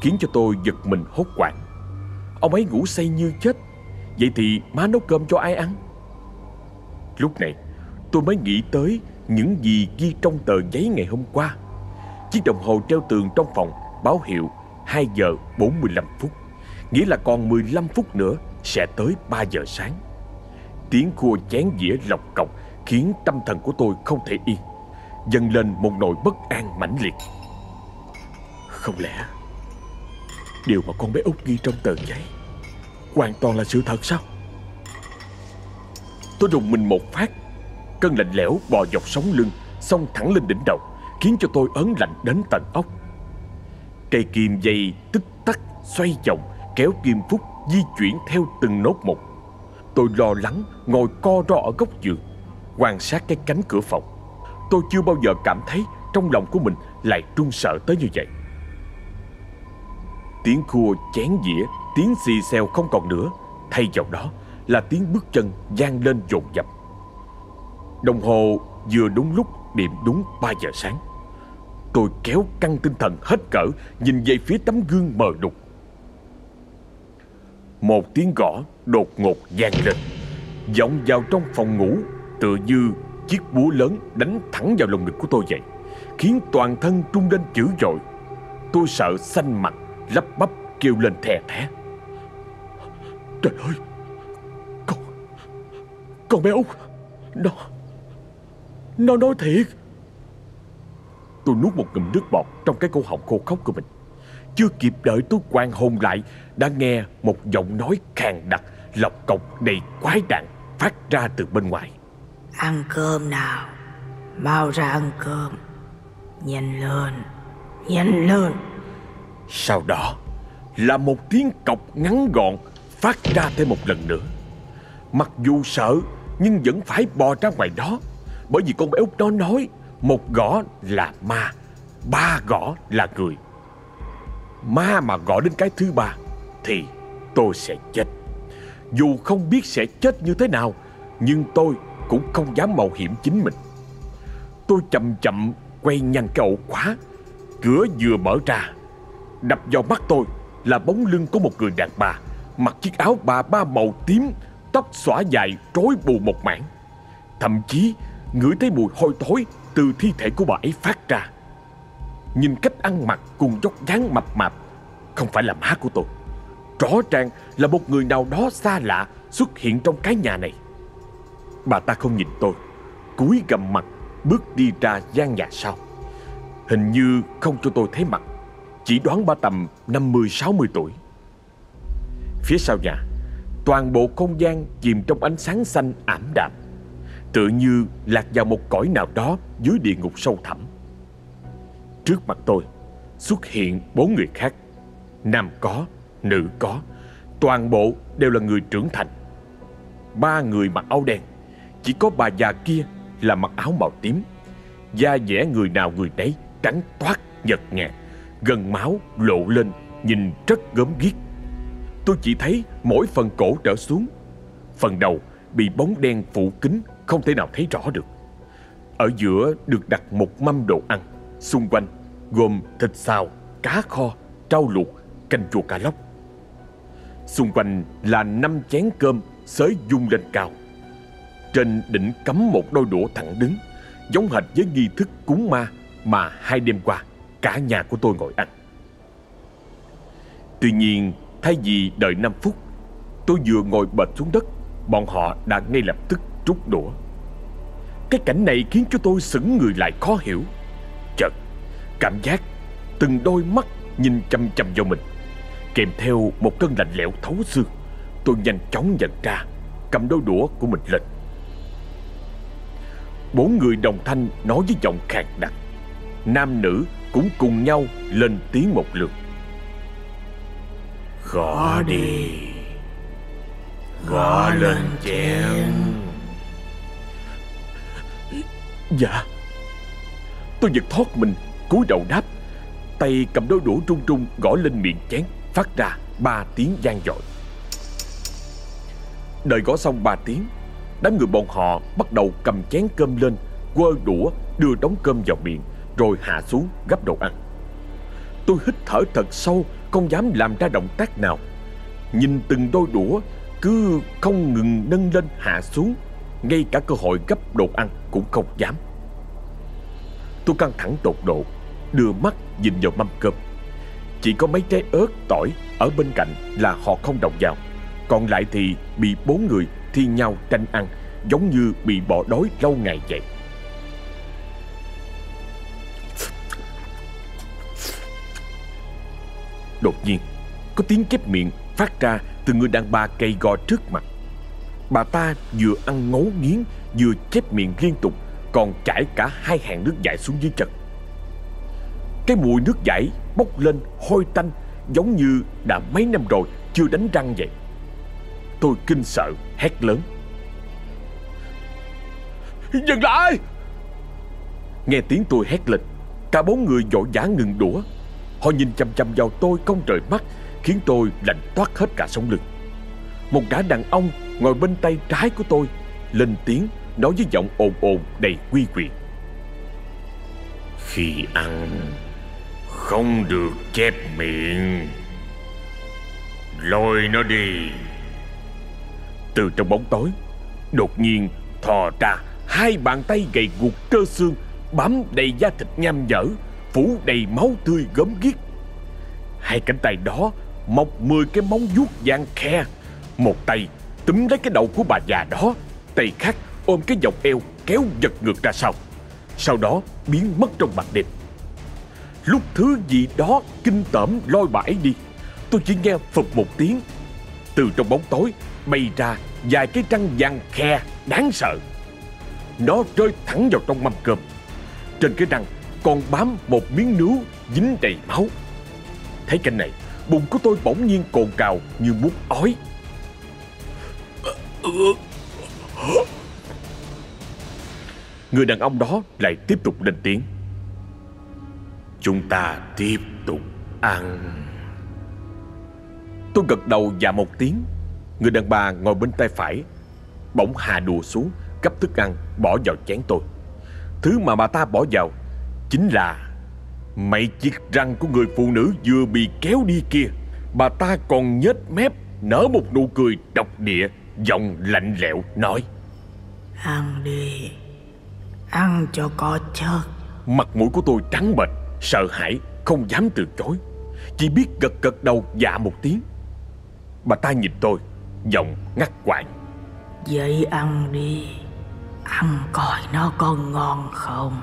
Khiến cho tôi giật mình hốt hoảng. Ông ấy ngủ say như chết, Vậy thì má nấu cơm cho ai ăn? Lúc này, tôi mới nghĩ tới những gì ghi trong tờ giấy ngày hôm qua. Chiếc đồng hồ treo tường trong phòng báo hiệu 2 giờ 45 phút, Nghĩa là còn 15 phút nữa sẽ tới 3 giờ sáng. Tiếng khua chén dĩa lọc cọc khiến tâm thần của tôi không thể yên dâng lên một nỗi bất an mãnh liệt. Không lẽ điều mà con bé út ghi trong tờ giấy hoàn toàn là sự thật sao? Tôi rùng mình một phát, cơn lạnh lẽo bò dọc sống lưng, xông thẳng lên đỉnh đầu, khiến cho tôi ớn lạnh đến tận ốc. Cây kim dây tức tắc xoay vòng, kéo kim phúc di chuyển theo từng nốt một. Tôi lo lắng ngồi co ro ở góc giường Quan sát cái cánh cửa phòng Tôi chưa bao giờ cảm thấy Trong lòng của mình lại trung sợ tới như vậy. Tiếng khua chén dĩa, Tiếng xì xèo không còn nữa. Thay vào đó là tiếng bước chân vang lên dồn dập. Đồng hồ vừa đúng lúc điểm đúng 3 giờ sáng. Tôi kéo căng tinh thần hết cỡ, Nhìn về phía tấm gương mờ đục. Một tiếng gõ đột ngột vang lên. Vọng vào trong phòng ngủ Tựa như chiếc búa lớn đánh thẳng vào lồng ngực của tôi vậy, Khiến toàn thân trung lên dữ dội. Tôi sợ xanh mặt, Lắp bắp kêu lên thè thé. Trời ơi! Con Con bé út, Nó Nó nói thiệt. Tôi nuốt một ngụm nước bọt Trong cái cổ họng khô khóc của mình. Chưa kịp đợi tôi quan hồn lại, Đã nghe một giọng nói khàn đặc, Lọc cọc đầy quái đạn Phát ra từ bên ngoài. Ăn cơm nào Mau ra ăn cơm Nhanh lên Nhanh lên Sau đó là một tiếng cọc ngắn gọn phát ra thêm một lần nữa. Mặc dù sợ nhưng vẫn phải bò ra ngoài đó bởi vì con bé út đó nói một gõ là ma, ba gõ là người. Ma mà gõ đến cái thứ ba thì tôi sẽ chết. Dù không biết sẽ chết như thế nào nhưng tôi cũng không dám mạo hiểm chính mình. Tôi chậm chậm quay nhanh cái ổ khóa, Cửa vừa mở ra. Đập vào mắt tôi là bóng lưng của một người đàn bà, Mặc chiếc áo bà ba màu tím, Tóc xõa dài rối bù một mảng. Thậm chí, ngửi thấy mùi hôi thối Từ thi thể của bà ấy phát ra. Nhìn cách ăn mặc cùng dốc dáng mập mạp, Không phải là má của tôi. Rõ ràng là một người nào đó xa lạ Xuất hiện trong cái nhà này. Bà ta không nhìn tôi. Cúi gầm mặt Bước đi ra gian nhà sau. Hình như không cho tôi thấy mặt Chỉ đoán bà tầm 50-60 tuổi. Phía sau nhà Toàn bộ không gian chìm trong ánh sáng xanh ảm đạm Tựa như lạc vào một cõi nào đó Dưới địa ngục sâu thẳm. Trước mặt tôi Xuất hiện bốn người khác Nam có, nữ có Toàn bộ đều là người trưởng thành. Ba người mặc áo đen chỉ có bà già kia là mặc áo màu tím. Da dẻ người nào người nấy Trắng toát, nhợt nhạt. Gần máu lộ lên Nhìn rất gớm ghiếc. Tôi chỉ thấy mỗi phần cổ trở xuống. Phần đầu bị bóng đen phủ kín Không thể nào thấy rõ được. Ở giữa được đặt một mâm đồ ăn Xung quanh gồm thịt xào, cá kho, rau luộc, canh chua cá lóc. Xung quanh là năm chén cơm xới dung lên cao. Trên đỉnh cắm một đôi đũa thẳng đứng, Giống hệt với nghi thức cúng ma Mà hai đêm qua Cả nhà của tôi ngồi ăn. Tuy nhiên, Thay vì đợi 5 phút, Tôi vừa ngồi bệt xuống đất, Bọn họ đã ngay lập tức rút đũa. Cái cảnh này khiến cho tôi sững người lại khó hiểu. Chợt, Cảm giác Từng đôi mắt nhìn chăm chăm vào mình. Kèm theo một cơn lạnh lẽo thấu xương, Tôi nhanh chóng nhận ra Cầm đôi đũa của mình lên. Bốn người đồng thanh nói với giọng khàn đặc. Nam nữ cũng cùng nhau lên tiếng một lượt. Gõ đi. Gõ lên chén. Dạ. Tôi giật thoát mình, cúi đầu đáp. Tay cầm đôi đũa trung trung gõ lên miệng chén, Phát ra ba tiếng gian dội. Đợi gõ xong ba tiếng Đám người bọn họ bắt đầu cầm chén cơm lên Quơ đũa đưa đống cơm vào miệng Rồi hạ xuống gấp đồ ăn. Tôi hít thở thật sâu Không dám làm ra động tác nào. Nhìn từng đôi đũa Cứ không ngừng nâng lên hạ xuống Ngay cả cơ hội gấp đồ ăn Cũng không dám. Tôi căng thẳng tột độ Đưa mắt nhìn vào mâm cơm. Chỉ có mấy trái ớt, tỏi Ở bên cạnh là họ không động vào Còn lại thì bị bốn người thi nhau tranh ăn, Giống như bị bỏ đói lâu ngày vậy. Đột nhiên, Có tiếng chép miệng phát ra từ người đàn bà cây gò trước mặt. Bà ta vừa ăn ngấu nghiến, Vừa chép miệng liên tục, Còn chảy cả hai hàng nước dãi xuống dưới chân. Cái mùi nước dãi bốc lên hôi tanh, Giống như đã mấy năm rồi chưa đánh răng vậy. Tôi kinh sợ, hét lớn. Dừng lại! Nghe tiếng tôi hét lên, Cả bốn người vội vã ngừng đũa. Họ nhìn chăm chăm vào tôi không rời mắt, Khiến tôi lạnh toát hết cả sống lưng. Một gã đàn ông ngồi bên tay trái của tôi, Lên tiếng nói với giọng ồn ồn đầy quy quyền Khi ăn, Không được chép miệng. Lôi nó đi. Từ trong bóng tối. Đột nhiên, thò ra, Hai bàn tay gầy guộc trơ xương, Bám đầy da thịt nham nhở, Phủ đầy máu tươi gớm ghiếc. Hai cánh tay đó Mọc mười cái móng vuốt vàng khe. Một tay túm lấy cái đầu của bà già đó, Tay khác ôm cái vòng eo kéo giật ngược ra sau. Sau đó biến mất trong màn đêm. Lúc thứ gì đó kinh tởm lôi bãi đi, Tôi chỉ nghe phập một tiếng. Từ trong bóng tối bay ra vài cái răng vàng khe đáng sợ. Nó rơi thẳng vào trong mâm cơm. Trên cái răng còn bám một miếng nướu dính đầy máu. Thấy cảnh này, Bụng của tôi bỗng nhiên cồn cào như muốn ói. Người đàn ông đó lại tiếp tục lên tiếng. Chúng ta tiếp tục ăn. Tôi gật đầu dạ một tiếng. Người đàn bà ngồi bên tay phải Bỗng hạ đùa xuống Gấp thức ăn bỏ vào chén tôi. Thứ mà bà ta bỏ vào Chính là Mấy chiếc răng của người phụ nữ vừa bị kéo đi kia. Bà ta còn nhếch mép Nở một nụ cười độc địa Giọng lạnh lẽo nói Ăn đi Ăn cho có chất. Mặt mũi của tôi trắng bệch Sợ hãi không dám từ chối. Chỉ biết gật gật đầu dạ một tiếng. Bà ta nhìn tôi Giọng ngắt quãng. Vậy ăn đi. Ăn coi nó có ngon không?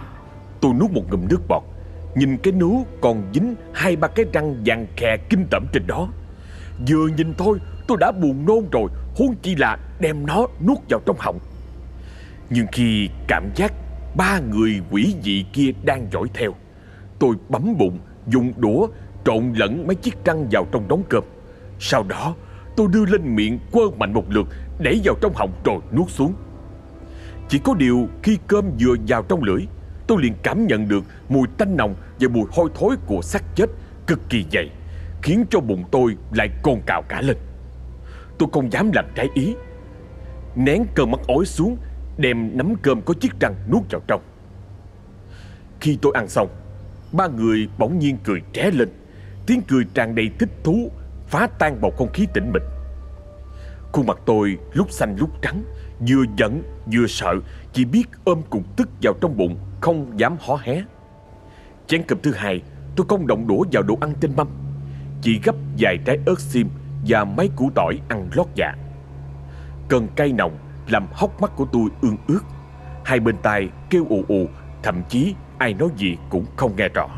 Tôi nuốt một ngụm nước bọt Nhìn cái nú còn dính hai ba cái răng vàng khè kinh tởm trên đó. Vừa nhìn thôi tôi đã buồn nôn rồi Huống chi là đem nó nuốt vào trong họng. Nhưng khi cảm giác ba người quỷ dị kia đang dõi theo Tôi bấm bụng dùng đũa trộn lẫn mấy chiếc răng vào trong đống cơm. Sau đó tôi đưa lên miệng quơ mạnh một lượt, Đẩy vào trong họng rồi nuốt xuống. Chỉ có điều khi cơm vừa vào trong lưỡi, Tôi liền cảm nhận được mùi tanh nồng và mùi hôi thối của xác chết cực kỳ dày, Khiến cho bụng tôi lại cồn cào cả lên. Tôi không dám làm trái ý. Nén cơn mắt ối xuống, Đem nắm cơm có chiếc răng nuốt vào trong. Khi tôi ăn xong, Ba người bỗng nhiên cười tré lên, Tiếng cười tràn đầy thích thú Phá tan bầu không khí tĩnh mịch. Khuôn mặt tôi lúc xanh lúc trắng, Vừa giận vừa sợ, Chỉ biết ôm cục tức vào trong bụng, Không dám hó hé. Chén cơm thứ hai, Tôi không động đũa vào đồ ăn trên mâm, Chỉ gấp vài trái ớt xiêm Và mấy củ tỏi ăn lót dạ. Cơn cay nồng Làm hốc mắt của tôi ương ướt, Hai bên tai kêu ù ù, Thậm chí ai nói gì cũng không nghe rõ.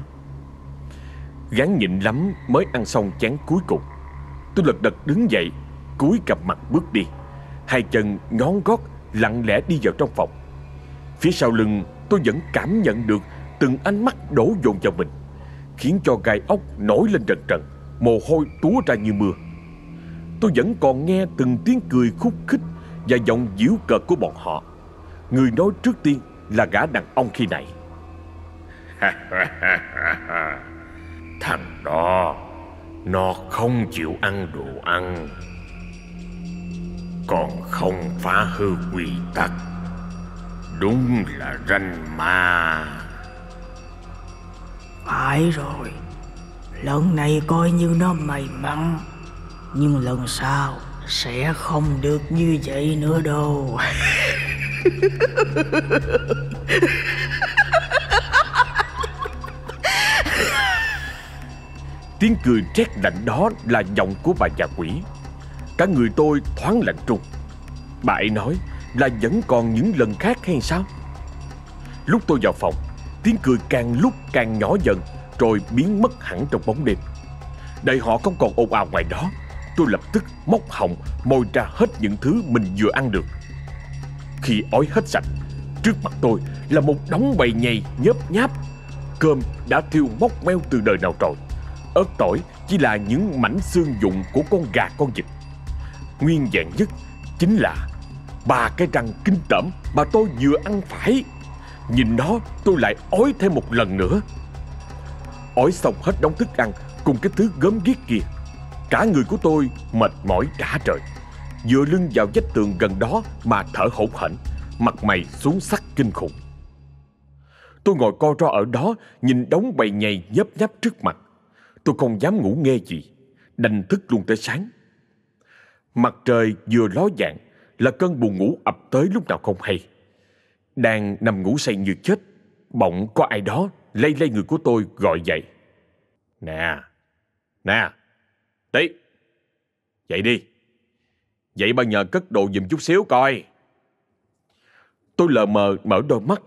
Gắn nhịn lắm mới ăn xong chén cuối cùng. Tôi lật đật đứng dậy, cúi cặp mặt bước đi. Hai chân ngón gót lặng lẽ đi vào trong phòng. Phía sau lưng, tôi vẫn cảm nhận được Từng ánh mắt đổ dồn vào mình, Khiến cho gai ốc nổi lên trần trần Mồ hôi túa ra như mưa. Tôi vẫn còn nghe từng tiếng cười khúc khích Và giọng díu cợt của bọn họ. Người nói trước tiên là gã đàn ông khi nãy. Thằng đó. Nó không chịu ăn đồ ăn, Còn không phá hư quy tắc. Đúng là ranh ma. Phải rồi. Lần này coi như nó may mắn, Nhưng lần sau Sẽ không được như vậy nữa đâu. Tiếng cười rét lạnh đó là giọng của bà già quỷ. Cả người tôi thoáng lạnh trùng. Bà ấy nói là vẫn còn những lần khác hay sao? Lúc tôi vào phòng, Tiếng cười càng lúc càng nhỏ dần, Rồi biến mất hẳn trong bóng đêm. Đợi họ không còn ồn ào ngoài đó, Tôi lập tức móc họng, Môi ra hết những thứ mình vừa ăn được. Khi ói hết sạch, Trước mặt tôi là một đống bầy nhầy nhớp nháp. Cơm đã thiêu móc meo từ đời nào rồi ớt tỏi chỉ là những mảnh xương dụng của con gà con vịt. Nguyên vẹn nhất chính là ba cái răng kinh tởm mà tôi vừa ăn phải. Nhìn nó, tôi lại ói thêm một lần nữa. Ói xong hết đống thức ăn cùng cái thứ gớm ghiếc kia. Cả người của tôi mệt mỏi cả trời Dựa lưng vào vách tường gần đó mà thở hổn hển, Mặt mày xuống sắc kinh khủng Tôi ngồi co ro ở đó, Nhìn đống bầy nhầy nhấp nháp trước mặt Tôi không dám ngủ nghe gì. Đành thức luôn tới sáng. Mặt trời vừa ló dạng, Là cơn buồn ngủ ập tới lúc nào không hay. Đang nằm ngủ say như chết, Bỗng có ai đó lay lay người của tôi gọi dậy. Nè Nè, Tí, Dậy đi. Dậy bao nhờ cất đồ giùm chút xíu coi. Tôi lờ mờ mở đôi mắt,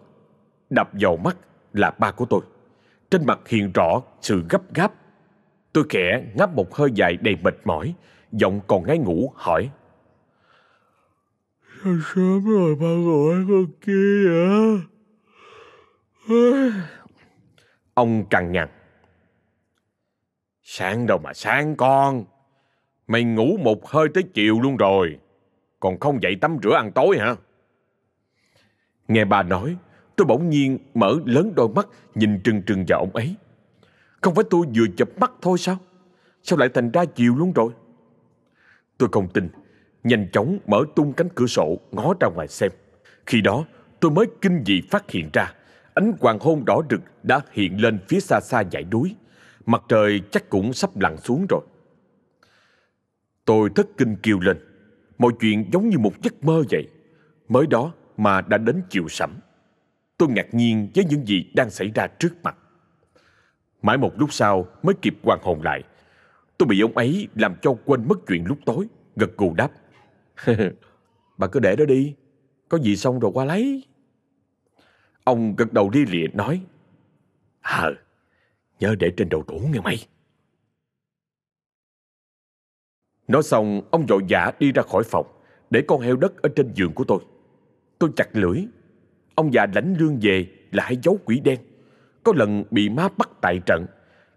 Đập vào mắt là ba của tôi. Trên mặt hiện rõ sự gấp gáp. Tôi khẽ ngáp một hơi dài đầy mệt mỏi Giọng còn ngáy ngủ hỏi. Sao sớm rồi ba gọi con kia vậy? Ông cằn nhằn. Sáng đâu mà sáng con. Mày ngủ một hơi tới chiều luôn rồi. Còn không dậy tắm rửa ăn tối hả? Nghe bà nói Tôi bỗng nhiên mở lớn đôi mắt Nhìn trừng trừng vào ông ấy không phải tôi vừa chập mắt thôi sao? Sao lại thành ra chiều luôn rồi? Tôi không tin. Nhanh chóng mở tung cánh cửa sổ, Ngó ra ngoài xem. Khi đó, tôi mới kinh dị phát hiện ra, Ánh hoàng hôn đỏ rực đã hiện lên phía xa xa dãy núi. Mặt trời chắc cũng sắp lặn xuống rồi. Tôi thất kinh kêu lên. Mọi chuyện giống như một giấc mơ vậy. Mới đó mà đã đến chiều sẩm Tôi ngạc nhiên với những gì đang xảy ra trước mặt. Mãi một lúc sau mới kịp hoàn hồn lại. Tôi bị ông ấy làm cho quên mất chuyện lúc tối Gật gù đáp. Bà cứ để đó đi Có gì xong rồi qua lấy. Ông gật đầu đi lịa nói Hờ, Nhớ để trên đầu tủ nghe mày. Nói xong ông vội vã đi ra khỏi phòng Để con heo đất ở trên giường của tôi. Tôi chặt lưỡi. Ông già lãnh lương về là hai dấu quỷ đen. Có lần bị má bắt tại trận.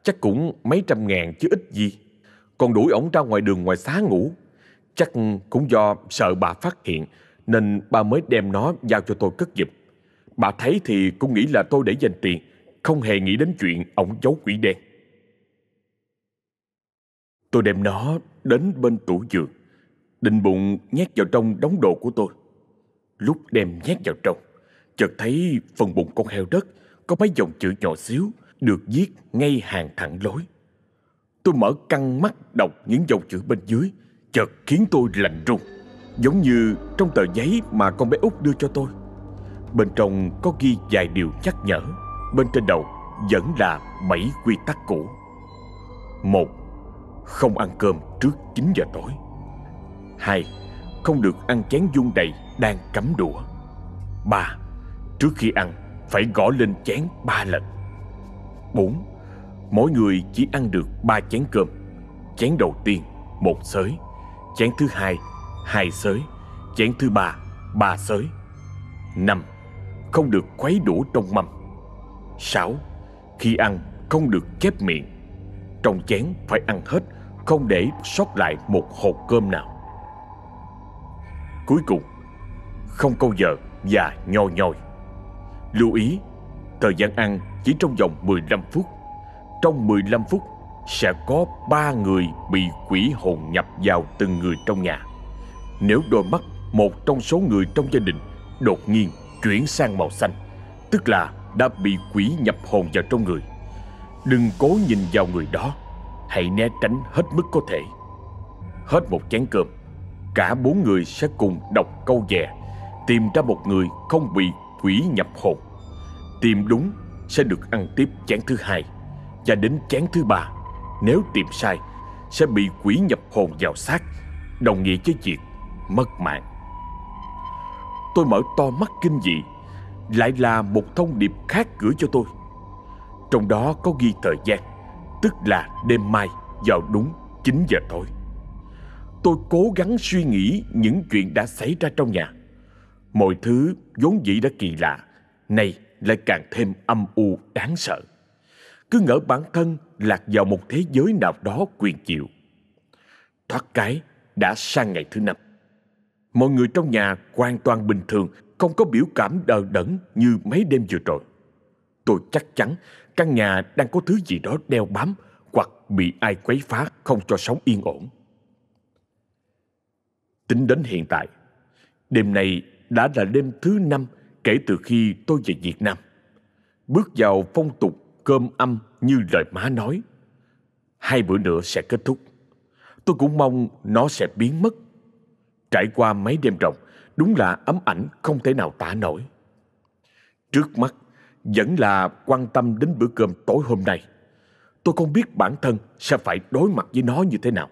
Chắc cũng mấy trăm ngàn chứ ít gì. Còn đuổi ổng ra ngoài đường ngoài xá ngủ. Chắc cũng do sợ bà phát hiện, Nên bà mới đem nó giao cho tôi cất giùm. Bà thấy thì cũng nghĩ là tôi để dành tiền, Không hề nghĩ đến chuyện ổng giấu quỷ đen. Tôi đem nó đến bên tủ giường, Định bụng nhét vào trong đống đồ của tôi. Lúc đem nhét vào trong, Chợt thấy phần bụng con heo đất có mấy dòng chữ nhỏ xíu Được viết ngay hàng thẳng lối. Tôi mở căng mắt đọc những dòng chữ bên dưới, Chợt khiến tôi lạnh run Giống như trong tờ giấy mà con bé út đưa cho tôi. Bên trong có ghi vài điều nhắc nhở, Bên trên đầu vẫn là bảy quy tắc cũ. Một, Không ăn cơm trước 9 giờ tối. Hai, Không được ăn chén dung đầy đang cắm đũa. Ba, Trước khi ăn phải gõ lên chén ba lần. Bốn, Mỗi người chỉ ăn được ba chén cơm. Chén đầu tiên, một sới. Chén thứ hai hai sới. Chén thứ ba ba sới. Năm, Không được khuấy đũa trong mâm. Sáu, Khi ăn, không được chép miệng. Trong chén phải ăn hết, Không để sót lại một hột cơm nào. Cuối cùng, Không câu giờ và nhoi nhoi. Lưu ý, Thời gian ăn chỉ trong vòng 15 phút. Trong 15 phút, Sẽ có ba người bị quỷ hồn nhập vào từng người trong nhà. Nếu đôi mắt một trong số người trong gia đình Đột nhiên chuyển sang màu xanh, Tức là đã bị quỷ nhập hồn vào trong người, Đừng cố nhìn vào người đó. Hãy né tránh hết mức có thể. Hết một chén cơm, Cả bốn người sẽ cùng đọc câu dè, Tìm ra một người không bị quỷ nhập hồn. Tìm đúng sẽ được ăn tiếp chén thứ hai. Và đến chén thứ ba, Nếu tìm sai, Sẽ bị quỷ nhập hồn vào xác, Đồng nghĩa với việc mất mạng. Tôi mở to mắt kinh dị, Lại là một thông điệp khác gửi cho tôi. Trong đó có ghi thời gian, Tức là đêm mai vào đúng 9 giờ tối. Tôi cố gắng suy nghĩ những chuyện đã xảy ra trong nhà. Mọi thứ vốn dĩ đã kỳ lạ Nay lại càng thêm âm u đáng sợ Cứ ngỡ bản thân lạc vào một thế giới nào đó quyền chịu Thoát cái đã sang ngày thứ năm Mọi người trong nhà hoàn toàn bình thường Không có biểu cảm đờ đẫn như mấy đêm vừa rồi Tôi chắc chắn căn nhà đang có thứ gì đó đeo bám hoặc bị ai quấy phá không cho sống yên ổn. Tính đến hiện tại, đêm nay đã là đêm thứ năm kể từ khi tôi về Việt Nam. Bước vào phong tục cơm âm như lời má nói. Hai bữa nữa sẽ kết thúc. Tôi cũng mong nó sẽ biến mất. Trải qua mấy đêm rộng, đúng là ấm ảnh không thể nào tả nổi. Trước mắt vẫn là quan tâm đến bữa cơm tối hôm nay. Tôi không biết bản thân sẽ phải đối mặt với nó như thế nào.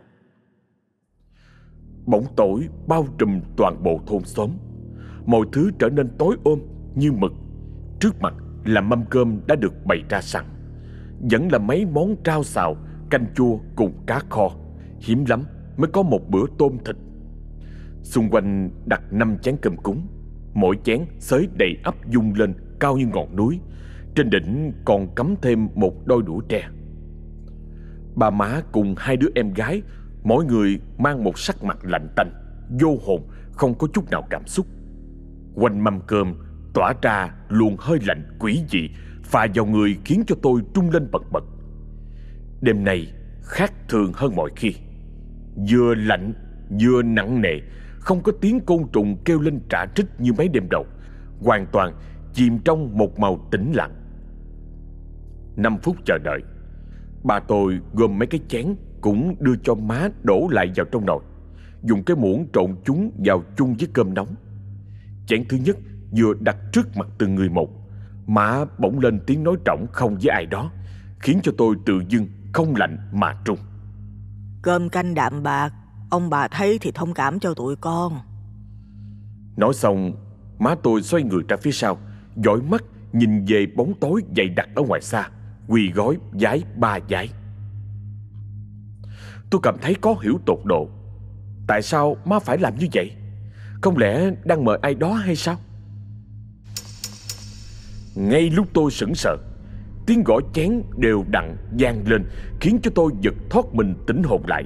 Bóng tối bao trùm toàn bộ thôn xóm. Mọi thứ trở nên tối ôm như mực. Trước mặt là mâm cơm đã được bày ra sẵn. Vẫn là mấy món trao xào, canh chua cùng cá kho. Hiếm lắm mới có một bữa tôm thịt. Xung quanh đặt năm chén cơm cúng. Mỗi chén xới đầy ắp dung lên cao như ngọn núi. Trên đỉnh còn cắm thêm một đôi đũa tre. Bà má cùng hai đứa em gái, mỗi người mang một sắc mặt lạnh tanh, vô hồn, không có chút nào cảm xúc. Quanh mâm cơm tỏa ra luồng hơi lạnh quỷ dị phà vào người khiến cho tôi trung lên bật bật. Đêm nay khác thường hơn mọi khi. Vừa lạnh, vừa nặng nề, không có tiếng côn trùng kêu lên trả trích như mấy đêm đầu. Hoàn toàn chìm trong một màu tĩnh lặng. Năm phút chờ đợi, bà tôi gom mấy cái chén cũng đưa cho má đổ lại vào trong nồi. Dùng cái muỗng trộn chúng vào chung với cơm nóng. Chén thứ nhất vừa đặt trước mặt từng người một. Má bỗng lên tiếng nói trọng không với ai đó, khiến cho tôi tự dưng không lạnh mà trung. Cơm canh đạm bạc, ông bà thấy thì thông cảm cho tụi con. Nói xong, má tôi xoay người ra phía sau, dõi mắt nhìn về bóng tối dày đặc ở ngoài xa, quỳ gói giái ba giái. Tôi cảm thấy có hiểu tột độ. Tại sao má phải làm như vậy? Không lẽ đang mời ai đó hay sao? Ngay lúc tôi sững sờ, Tiếng gõ chén đều đặn, vang lên, Khiến cho tôi giật thoát mình tỉnh hồn lại.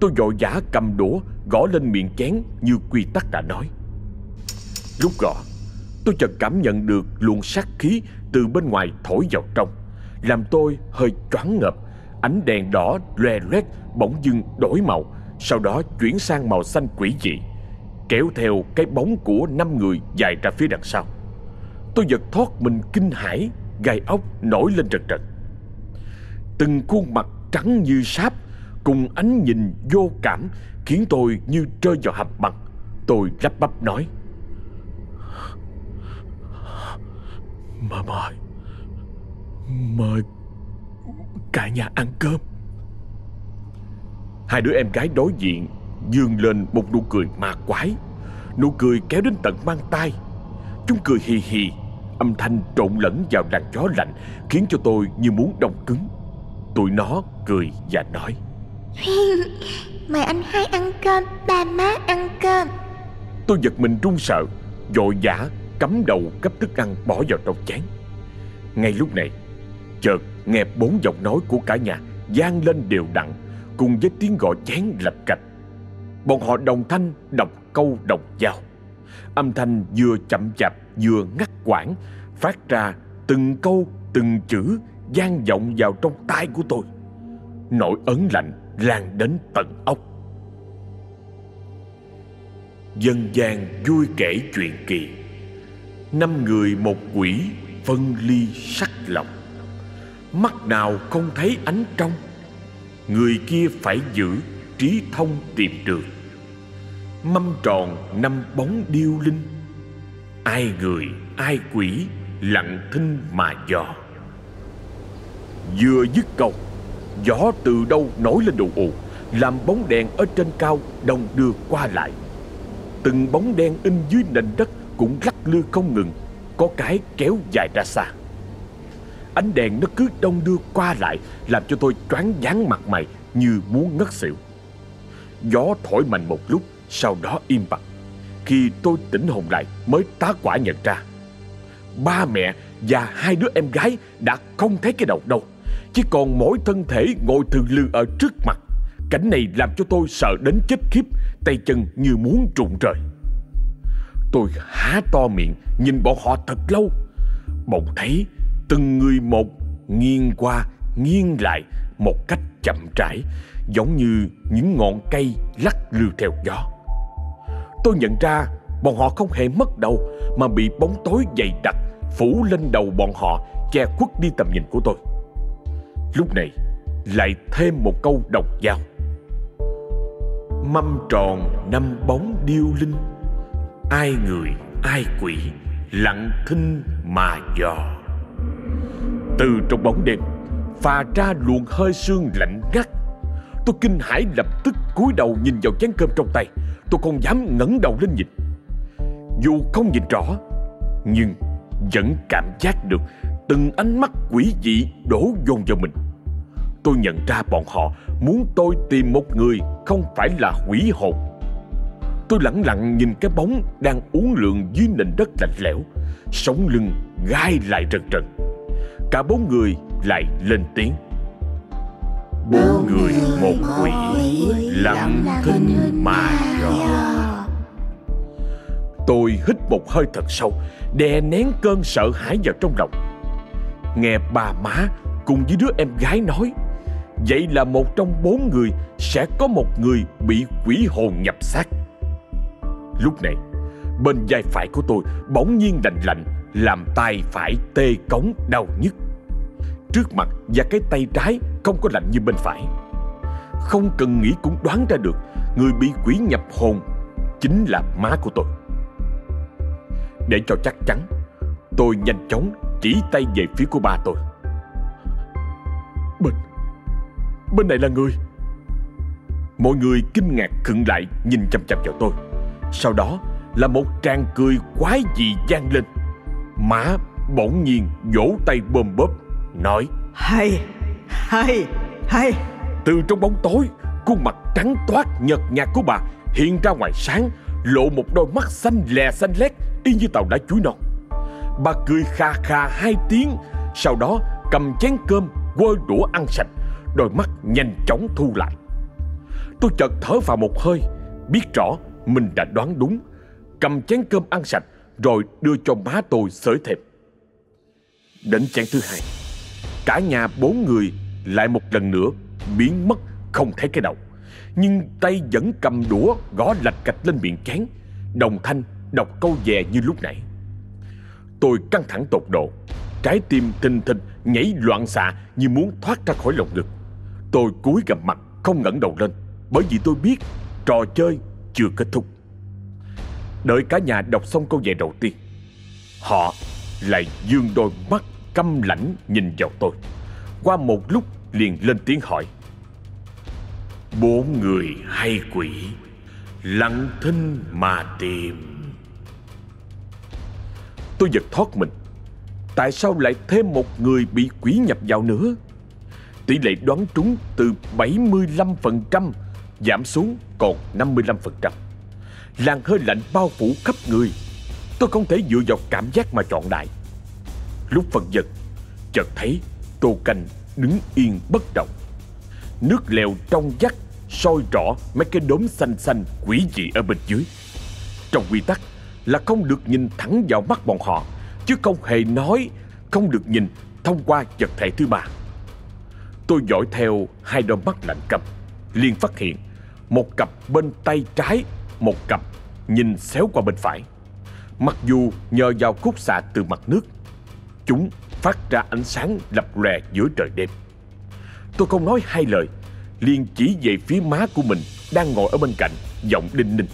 Tôi vội vã cầm đũa, Gõ lên miệng chén như quy tắc đã nói. Lúc gõ, Tôi chợt cảm nhận được luồng sát khí Từ bên ngoài thổi vào trong, Làm tôi hơi choáng ngợp. Ánh đèn đỏ loe loét, Bỗng dưng đổi màu, Sau đó chuyển sang màu xanh quỷ dị. Kéo theo cái bóng của năm người dài ra phía đằng sau. Tôi giật thoát mình kinh hãi, Gai ốc nổi lên trật trật Từng khuôn mặt trắng như sáp Cùng ánh nhìn vô cảm Khiến tôi như rơi vào hầm băng. Tôi lắp bắp nói, Mời mời Mời Cả nhà ăn cơm. Hai đứa em gái đối diện Dương lên một nụ cười ma quái. Nụ cười kéo đến tận mang tay Chúng cười hì hì. Âm thanh trộn lẫn vào làn gió lạnh Khiến cho tôi như muốn đông cứng. Tụi nó cười và nói. Mời anh hai ăn cơm Ba má ăn cơm. Tôi giật mình run sợ Vội vã cắm đầu gấp thức ăn bỏ vào trong chén. Ngay lúc này Chợt nghe bốn giọng nói của cả nhà vang lên đều đặn Cùng với tiếng gọi chén lạch cạch Bọn họ đồng thanh, đọc câu đồng dao Âm thanh vừa chậm chạp, vừa ngắt quãng, Phát ra từng câu, từng chữ gian vọng vào trong tai của tôi. Nỗi ấn lạnh lan đến tận ốc. Dân gian vui kể chuyện kỳ. Năm người một quỷ phân ly sắc lòng Mắt nào không thấy ánh trong, Người kia phải giữ trí thông tìm được. Mâm tròn năm bóng điêu linh. Ai người, ai quỷ, lặng thinh mà dò. Vừa dứt câu, Gió từ đâu nổi lên đồ ù, Làm bóng đèn ở trên cao đồng đưa qua lại. Từng bóng đen in dưới nền đất cũng lắc lư không ngừng, Có cái kéo dài ra xa. Ánh đèn nó cứ đông đưa qua lại, Làm cho tôi choáng váng mặt mày Như muốn ngất xỉu. Gió thổi mạnh một lúc Sau đó im bặt. Khi tôi tỉnh hồn lại mới tá quả nhận ra. Ba mẹ và hai đứa em gái đã không thấy cái đầu đâu Chỉ còn mỗi thân thể ngồi thường lư ở trước mặt. Cảnh này làm cho tôi sợ đến chết khiếp Tay chân như muốn trụng trời Tôi há to miệng nhìn bọn họ thật lâu. Bỗng thấy từng người một nghiêng qua nghiêng lại một cách chậm rãi, giống như những ngọn cây lắc lư theo gió. Tôi nhận ra bọn họ không hề mất đầu mà bị bóng tối dày đặc phủ lên đầu bọn họ che khuất đi tầm nhìn của tôi. Lúc này lại thêm một câu độc dao. Mâm tròn năm bóng điêu linh, ai người ai quỷ lặng thinh mà dò. Từ trong bóng đêm phà ra luồng hơi sương lạnh ngắt. Tôi kinh hãi lập tức cúi đầu nhìn vào chén cơm trong tay. Tôi không dám ngẩng đầu lên nhìn. Dù không nhìn rõ, nhưng vẫn cảm giác được từng ánh mắt quỷ dị đổ dồn vào mình. Tôi nhận ra bọn họ muốn tôi tìm một người không phải là quỷ hồn. Tôi lặng lặng nhìn cái bóng đang uốn lượn dưới nền đất lạnh lẽo, sống lưng gai lại rần rần. Cả bốn người lại lên tiếng. Bốn người một quỷ, lặng thinh mà dò. Tôi hít một hơi thật sâu, đè nén cơn sợ hãi vào trong lòng. Nghe bà má cùng với đứa em gái nói, vậy là một trong bốn người sẽ có một người bị quỷ hồn nhập xác. Lúc này, bên vai phải của tôi bỗng nhiên lạnh lạnh, làm tay phải tê cống đau nhức. Trước mặt và cái tay trái không có lạnh như bên phải. Không cần nghĩ cũng đoán ra được, người bị quỷ nhập hồn chính là má của tôi. Để cho chắc chắn, Tôi nhanh chóng chỉ tay về phía của ba tôi. Bên Bên này là người. Mọi người kinh ngạc khựng lại Nhìn chăm chăm vào tôi. Sau đó là một tràng cười quái dị vang lên. Má bỗng nhiên vỗ tay bơm bóp. Nói. Hay Hay Hay. Từ trong bóng tối Khuôn mặt trắng toát nhợt nhạt của bà Hiện ra ngoài sáng Lộ một đôi mắt xanh lè xanh lét Y như tàu đã chuối non. Bà cười kha kha hai tiếng Sau đó cầm chén cơm Quơ đũa ăn sạch Đôi mắt nhanh chóng thu lại. Tôi chợt thở vào một hơi Biết rõ mình đã đoán đúng. Cầm chén cơm ăn sạch Rồi đưa cho má tôi xới thêm. Đến chén thứ hai Cả nhà bốn người Lại một lần nữa biến mất, Không thấy cái đầu. Nhưng tay vẫn cầm đũa, Gõ lạch cạch lên miệng chén. Đồng thanh đọc câu dè như lúc nãy. Tôi căng thẳng tột độ. Trái tim thình thình nhảy loạn xạ Như muốn thoát ra khỏi lồng ngực. Tôi cúi gầm mặt, không ngẩng đầu lên, Bởi vì tôi biết trò chơi chưa kết thúc. Đợi cả nhà đọc xong câu dè đầu tiên, Họ lại dương đôi mắt căm lãnh nhìn vào tôi. Qua một lúc liền lên tiếng hỏi, Bốn người hay quỷ Lặng thinh mà tìm? Tôi giật thoát mình. Tại sao lại thêm một người bị quỷ nhập vào nữa? Tỷ lệ đoán trúng từ 75% Giảm xuống còn 55% Làn hơi lạnh bao phủ khắp người. Tôi không thể dựa vào cảm giác mà chọn đại Lúc phân giật Chợt thấy Tô Canh đứng yên bất động. Nước lèo trong vắt, soi rõ mấy cái đốm xanh xanh quỷ dị ở bên dưới. Trong quy tắc là không được nhìn thẳng vào mắt bọn họ, Chứ không hề nói, không được nhìn thông qua vật thể thứ ba. Tôi dõi theo hai đôi mắt lạnh cầm liền phát hiện một cặp bên tay trái, Một cặp nhìn xéo qua bên phải. Mặc dù nhờ vào khúc xạ từ mặt nước Chúng phát ra ánh sáng lập lòe giữa trời đêm. Tôi không nói hai lời liền chỉ về phía má của mình Đang ngồi ở bên cạnh Giọng đinh ninh.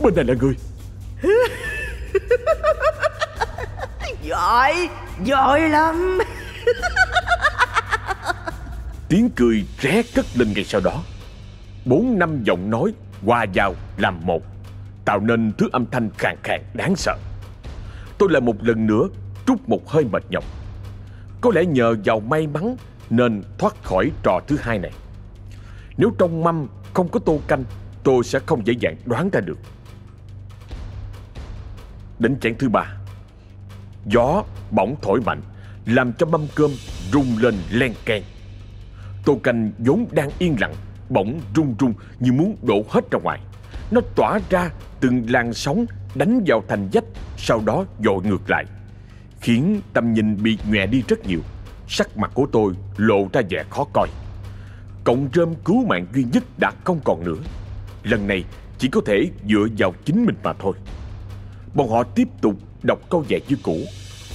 Bên này là người. Giỏi Giỏi lắm. Tiếng cười ré cất lên ngay sau đó. Bốn năm giọng nói hòa vào làm một Tạo nên thứ âm thanh khàn khàn đáng sợ Tôi lại một lần nữa trút một hơi mệt nhọc. Có lẽ nhờ vào may mắn Nên thoát khỏi trò thứ hai này. Nếu trong mâm không có tô canh, Tôi sẽ không dễ dàng đoán ra được. Đến chén thứ ba. Gió bỗng thổi mạnh, Làm cho mâm cơm rung lên len keng. Tô canh vốn đang yên lặng, Bỗng rung rung như muốn đổ hết ra ngoài. Nó tỏa ra từng làn sóng đánh vào thành vách Sau đó dội ngược lại, Khiến tầm nhìn bị nhòe đi rất nhiều. Sắc mặt của tôi lộ ra vẻ khó coi. Cộng rơm cứu mạng duy nhất đã không còn nữa. Lần này chỉ có thể dựa vào chính mình mà thôi. Bọn họ tiếp tục đọc câu dạy như cũ,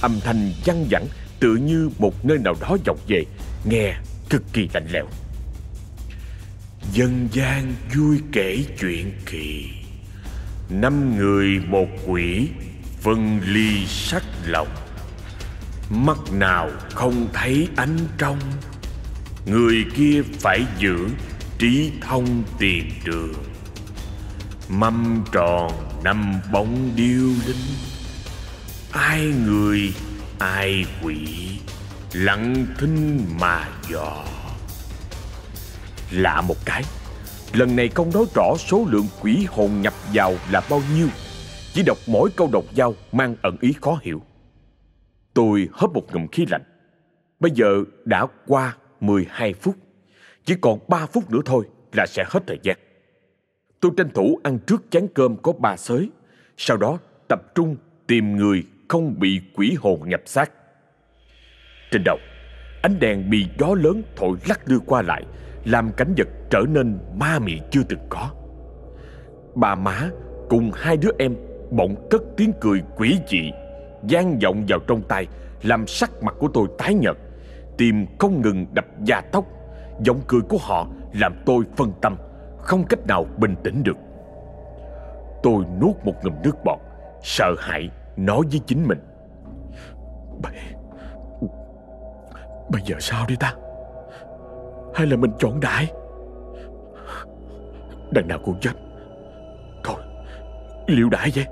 Âm thanh văng vẳng, tựa như một nơi nào đó vọng về, Nghe cực kỳ lạnh lẽo. Dân gian vui kể chuyện kỳ. Năm người một quỷ Phân ly sắc lòng Mắt nào không thấy ánh trong Người kia phải giữ trí thông tìm đường. Mâm tròn năm bóng điêu linh, Ai người, ai quỷ, Lặng thinh mà dò. Lạ một cái Lần này không nói rõ số lượng quỷ hồn nhập vào là bao nhiêu, Chỉ đọc mỗi câu độc dao mang ẩn ý khó hiểu. Tôi hớp một ngụm khí lạnh. Bây giờ đã qua 12 phút, Chỉ còn 3 phút nữa thôi là sẽ hết thời gian. Tôi tranh thủ ăn trước chén cơm có ba xới, Sau đó tập trung tìm người không bị quỷ hồn nhập xác. Trên đầu, Ánh đèn bị gió lớn thổi lắc đưa qua lại làm cảnh vật trở nên ma mị chưa từng có. Bà má cùng hai đứa em bỗng cất tiếng cười quỷ dị gian vọng vào trong tay Làm sắc mặt của tôi tái nhợt. Tim không ngừng đập da tóc Giọng cười của họ làm tôi phân tâm Không cách nào bình tĩnh được. Tôi nuốt một ngụm nước bọt Sợ hãi nói với chính mình. Bây, bây giờ sao đi ta? Hay là mình chọn đại? Đằng nào cũng chết. Thôi, Liệu đại vậy?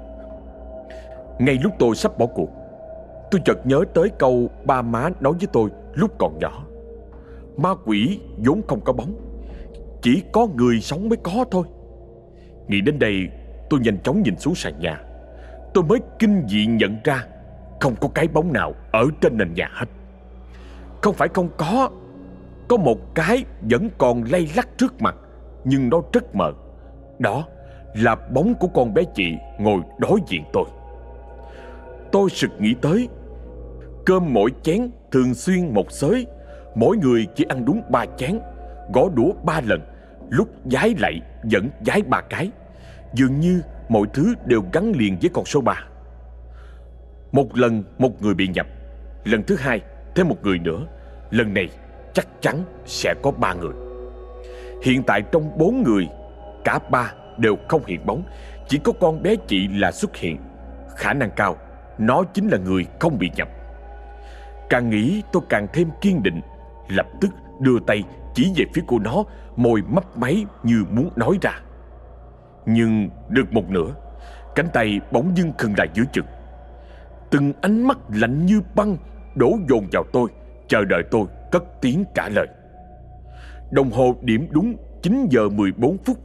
Ngay lúc tôi sắp bỏ cuộc, Tôi chợt nhớ tới câu ba má nói với tôi lúc còn nhỏ. Ma quỷ vốn không có bóng, Chỉ có người sống mới có thôi. Nghĩ đến đây, tôi nhanh chóng nhìn xuống sàn nhà. Tôi mới kinh dị nhận ra Không có cái bóng nào ở trên nền nhà hết. Không phải không có có một cái vẫn còn lay lắc trước mặt, Nhưng nó rất mờ. Đó là bóng của con bé chị ngồi đối diện tôi. Tôi sực nghĩ tới, Cơm mỗi chén thường xuyên một xới, Mỗi người chỉ ăn đúng ba chén, Gõ đũa ba lần, Lúc giái lại vẫn giái ba cái. Dường như mọi thứ đều gắn liền với con số ba. Một lần một người bị nhập, Lần thứ hai thêm một người nữa, Lần này chắc chắn sẽ có ba người. Hiện tại trong bốn người, Cả ba đều không hiện bóng. Chỉ có con bé chị là xuất hiện. Khả năng cao, Nó chính là người không bị nhập Càng nghĩ tôi càng thêm kiên định, Lập tức đưa tay chỉ về phía của nó, Môi mấp máy như muốn nói ra. Nhưng được một nửa, Cánh tay bỗng dưng khừng lại giữa chừng. Từng ánh mắt lạnh như băng Đổ dồn vào tôi, Chờ đợi tôi cất tiếng trả lời. Đồng hồ điểm đúng 9 giờ 14 phút,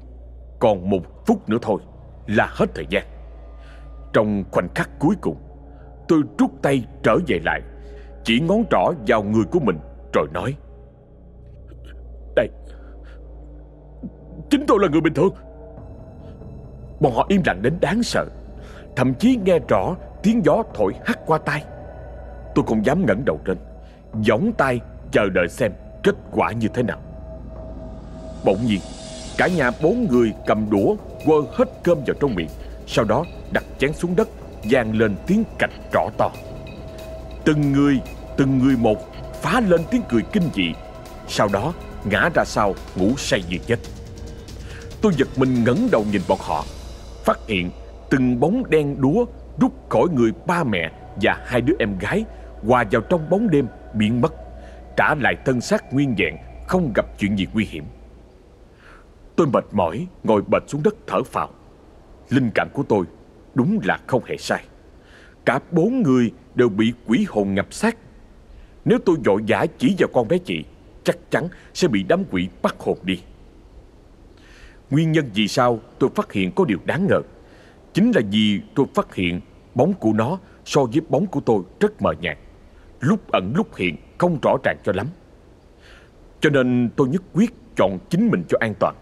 Còn một phút nữa thôi Là hết thời gian. Trong khoảnh khắc cuối cùng, Tôi rút tay trở về lại, Chỉ ngón trỏ vào người của mình Rồi nói, Đây, Chính tôi là người bình thường. Bọn họ im lặng đến đáng sợ, Thậm chí nghe rõ tiếng gió thổi hắt qua tai. Tôi không dám ngẩng đầu lên Gióng tay chờ đợi xem kết quả như thế nào. Bỗng nhiên, Cả nhà bốn người cầm đũa Quơ hết cơm vào trong miệng, Sau đó đặt chén xuống đất, vang lên tiếng cạch rõ to. Từng người Từng người một phá lên tiếng cười kinh dị, Sau đó ngã ra sau ngủ say như chết. Tôi giật mình ngẩng đầu nhìn bọn họ, Phát hiện từng bóng đen đúa rút khỏi người ba mẹ và hai đứa em gái hòa vào trong bóng đêm biến mất trả lại thân xác nguyên vẹn, không gặp chuyện gì nguy hiểm. Tôi mệt mỏi, ngồi bệt xuống đất thở phào. Linh cảm của tôi đúng là không hề sai. Cả bốn người đều bị quỷ hồn ngập xác. Nếu tôi vội vã chỉ vào con bé chị, chắc chắn sẽ bị đám quỷ bắt hồn đi. Nguyên nhân vì sao tôi phát hiện có điều đáng ngờ, chính là vì tôi phát hiện bóng của nó so với bóng của tôi rất mờ nhạt. Lúc ẩn lúc hiện không rõ ràng cho lắm cho nên tôi nhất quyết chọn chính mình cho an toàn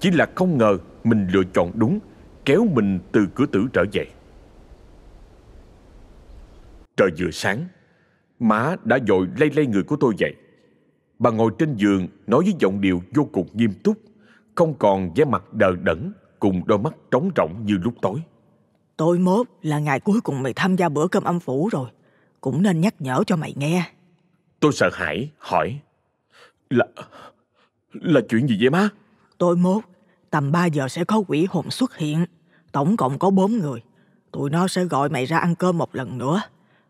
chỉ là không ngờ mình lựa chọn đúng kéo mình từ cửa tử trở về trời vừa sáng Má đã dội lay lay người của tôi dậy. Bà ngồi trên giường nói với giọng điệu vô cùng nghiêm túc, không còn vẻ mặt đờ đẫn cùng đôi mắt trống rỗng như lúc tối. tôi mốt là ngày cuối cùng mày tham gia bữa cơm âm phủ rồi. Cũng nên nhắc nhở cho mày nghe. Tôi sợ hãi, hỏi. Là... là chuyện gì vậy má? tôi mốt, tầm 3 giờ sẽ có quỷ hồn xuất hiện. Tổng cộng có 4 người. Tụi nó sẽ gọi mày ra ăn cơm một lần nữa.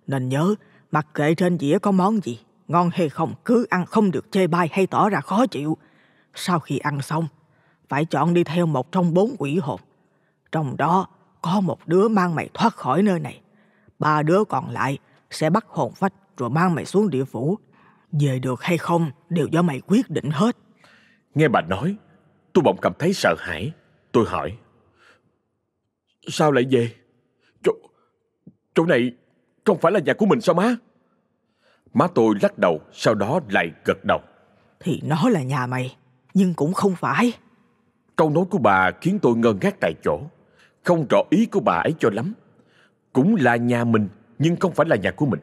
Nên nhớ, mặc kệ trên dĩa có món gì, ngon hay không, cứ ăn không được chê bai hay tỏ ra khó chịu. Sau khi ăn xong, phải chọn đi theo một trong bốn quỷ hồn. Trong đó có một đứa mang mày thoát khỏi nơi này. Ba đứa còn lại sẽ bắt hồn phách rồi mang mày xuống địa phủ. Về được hay không đều do mày quyết định hết. Nghe bà nói, tôi bỗng cảm thấy sợ hãi. Tôi hỏi. Sao lại về? Chỗ, chỗ này không phải là nhà của mình sao má? Má tôi lắc đầu, sau đó lại gật đầu. Thì nó là nhà mày, nhưng cũng không phải. Câu nói của bà khiến tôi ngơ ngác tại chỗ. Không rõ ý của bà ấy cho lắm. Cũng là nhà mình, nhưng không phải là nhà của mình.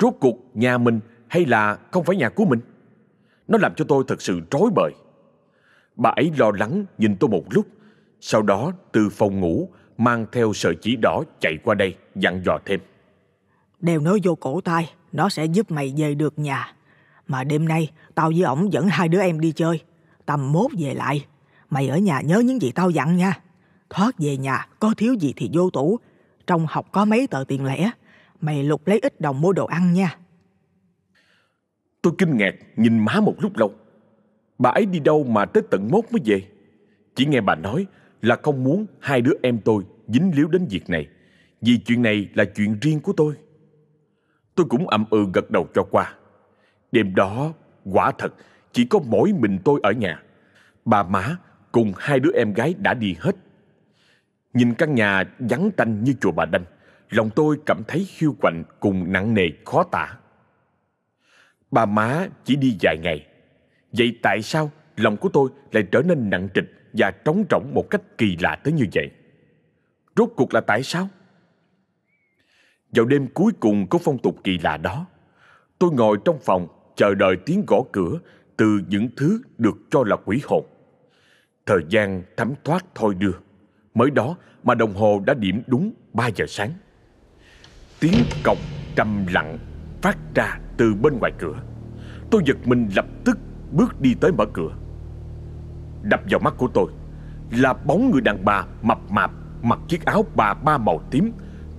Rốt cuộc nhà mình hay là không phải nhà của mình? Nó làm cho tôi thật sự rối bời. Bà ấy lo lắng nhìn tôi một lúc, sau đó từ phòng ngủ mang theo sợi chỉ đỏ chạy qua đây dặn dò thêm. Đeo nó vô cổ tay, nó sẽ giúp mày về được nhà. Mà đêm nay tao với ổng dẫn hai đứa em đi chơi. Tầm mốt về lại. Mày ở nhà nhớ những gì tao dặn nha. Thoát về nhà, có thiếu gì thì vô tủ. Trong học có mấy tờ tiền lẻ. Mày lục lấy ít đồng mua đồ ăn nha. Tôi kinh ngạc nhìn má một lúc lâu. Bà ấy đi đâu mà tới tận mốt mới về. Chỉ nghe bà nói là không muốn hai đứa em tôi dính líu đến việc này. Vì chuyện này là chuyện riêng của tôi. Tôi cũng ậm ừ gật đầu cho qua. Đêm đó, quả thật, chỉ có mỗi mình tôi ở nhà. Bà má cùng hai đứa em gái đã đi hết. Nhìn căn nhà vắng tanh như chùa bà Đanh, lòng tôi cảm thấy khiêu quạnh cùng nặng nề khó tả. Bà má chỉ đi vài ngày. Vậy tại sao lòng của tôi lại trở nên nặng trịch và trống rỗng một cách kỳ lạ tới như vậy? Rốt cuộc là tại sao? Vào đêm cuối cùng của phong tục kỳ lạ đó, tôi ngồi trong phòng chờ đợi tiếng gõ cửa từ những thứ được cho là quỷ hồn. Thời gian thấm thoát thôi đưa. Mới đó mà đồng hồ đã điểm đúng 3 giờ sáng. Tiếng cọc trầm lặng phát ra từ bên ngoài cửa. Tôi giật mình lập tức bước đi tới mở cửa. Đập vào mắt của tôi là bóng người đàn bà mập mạp mặc chiếc áo bà ba màu tím,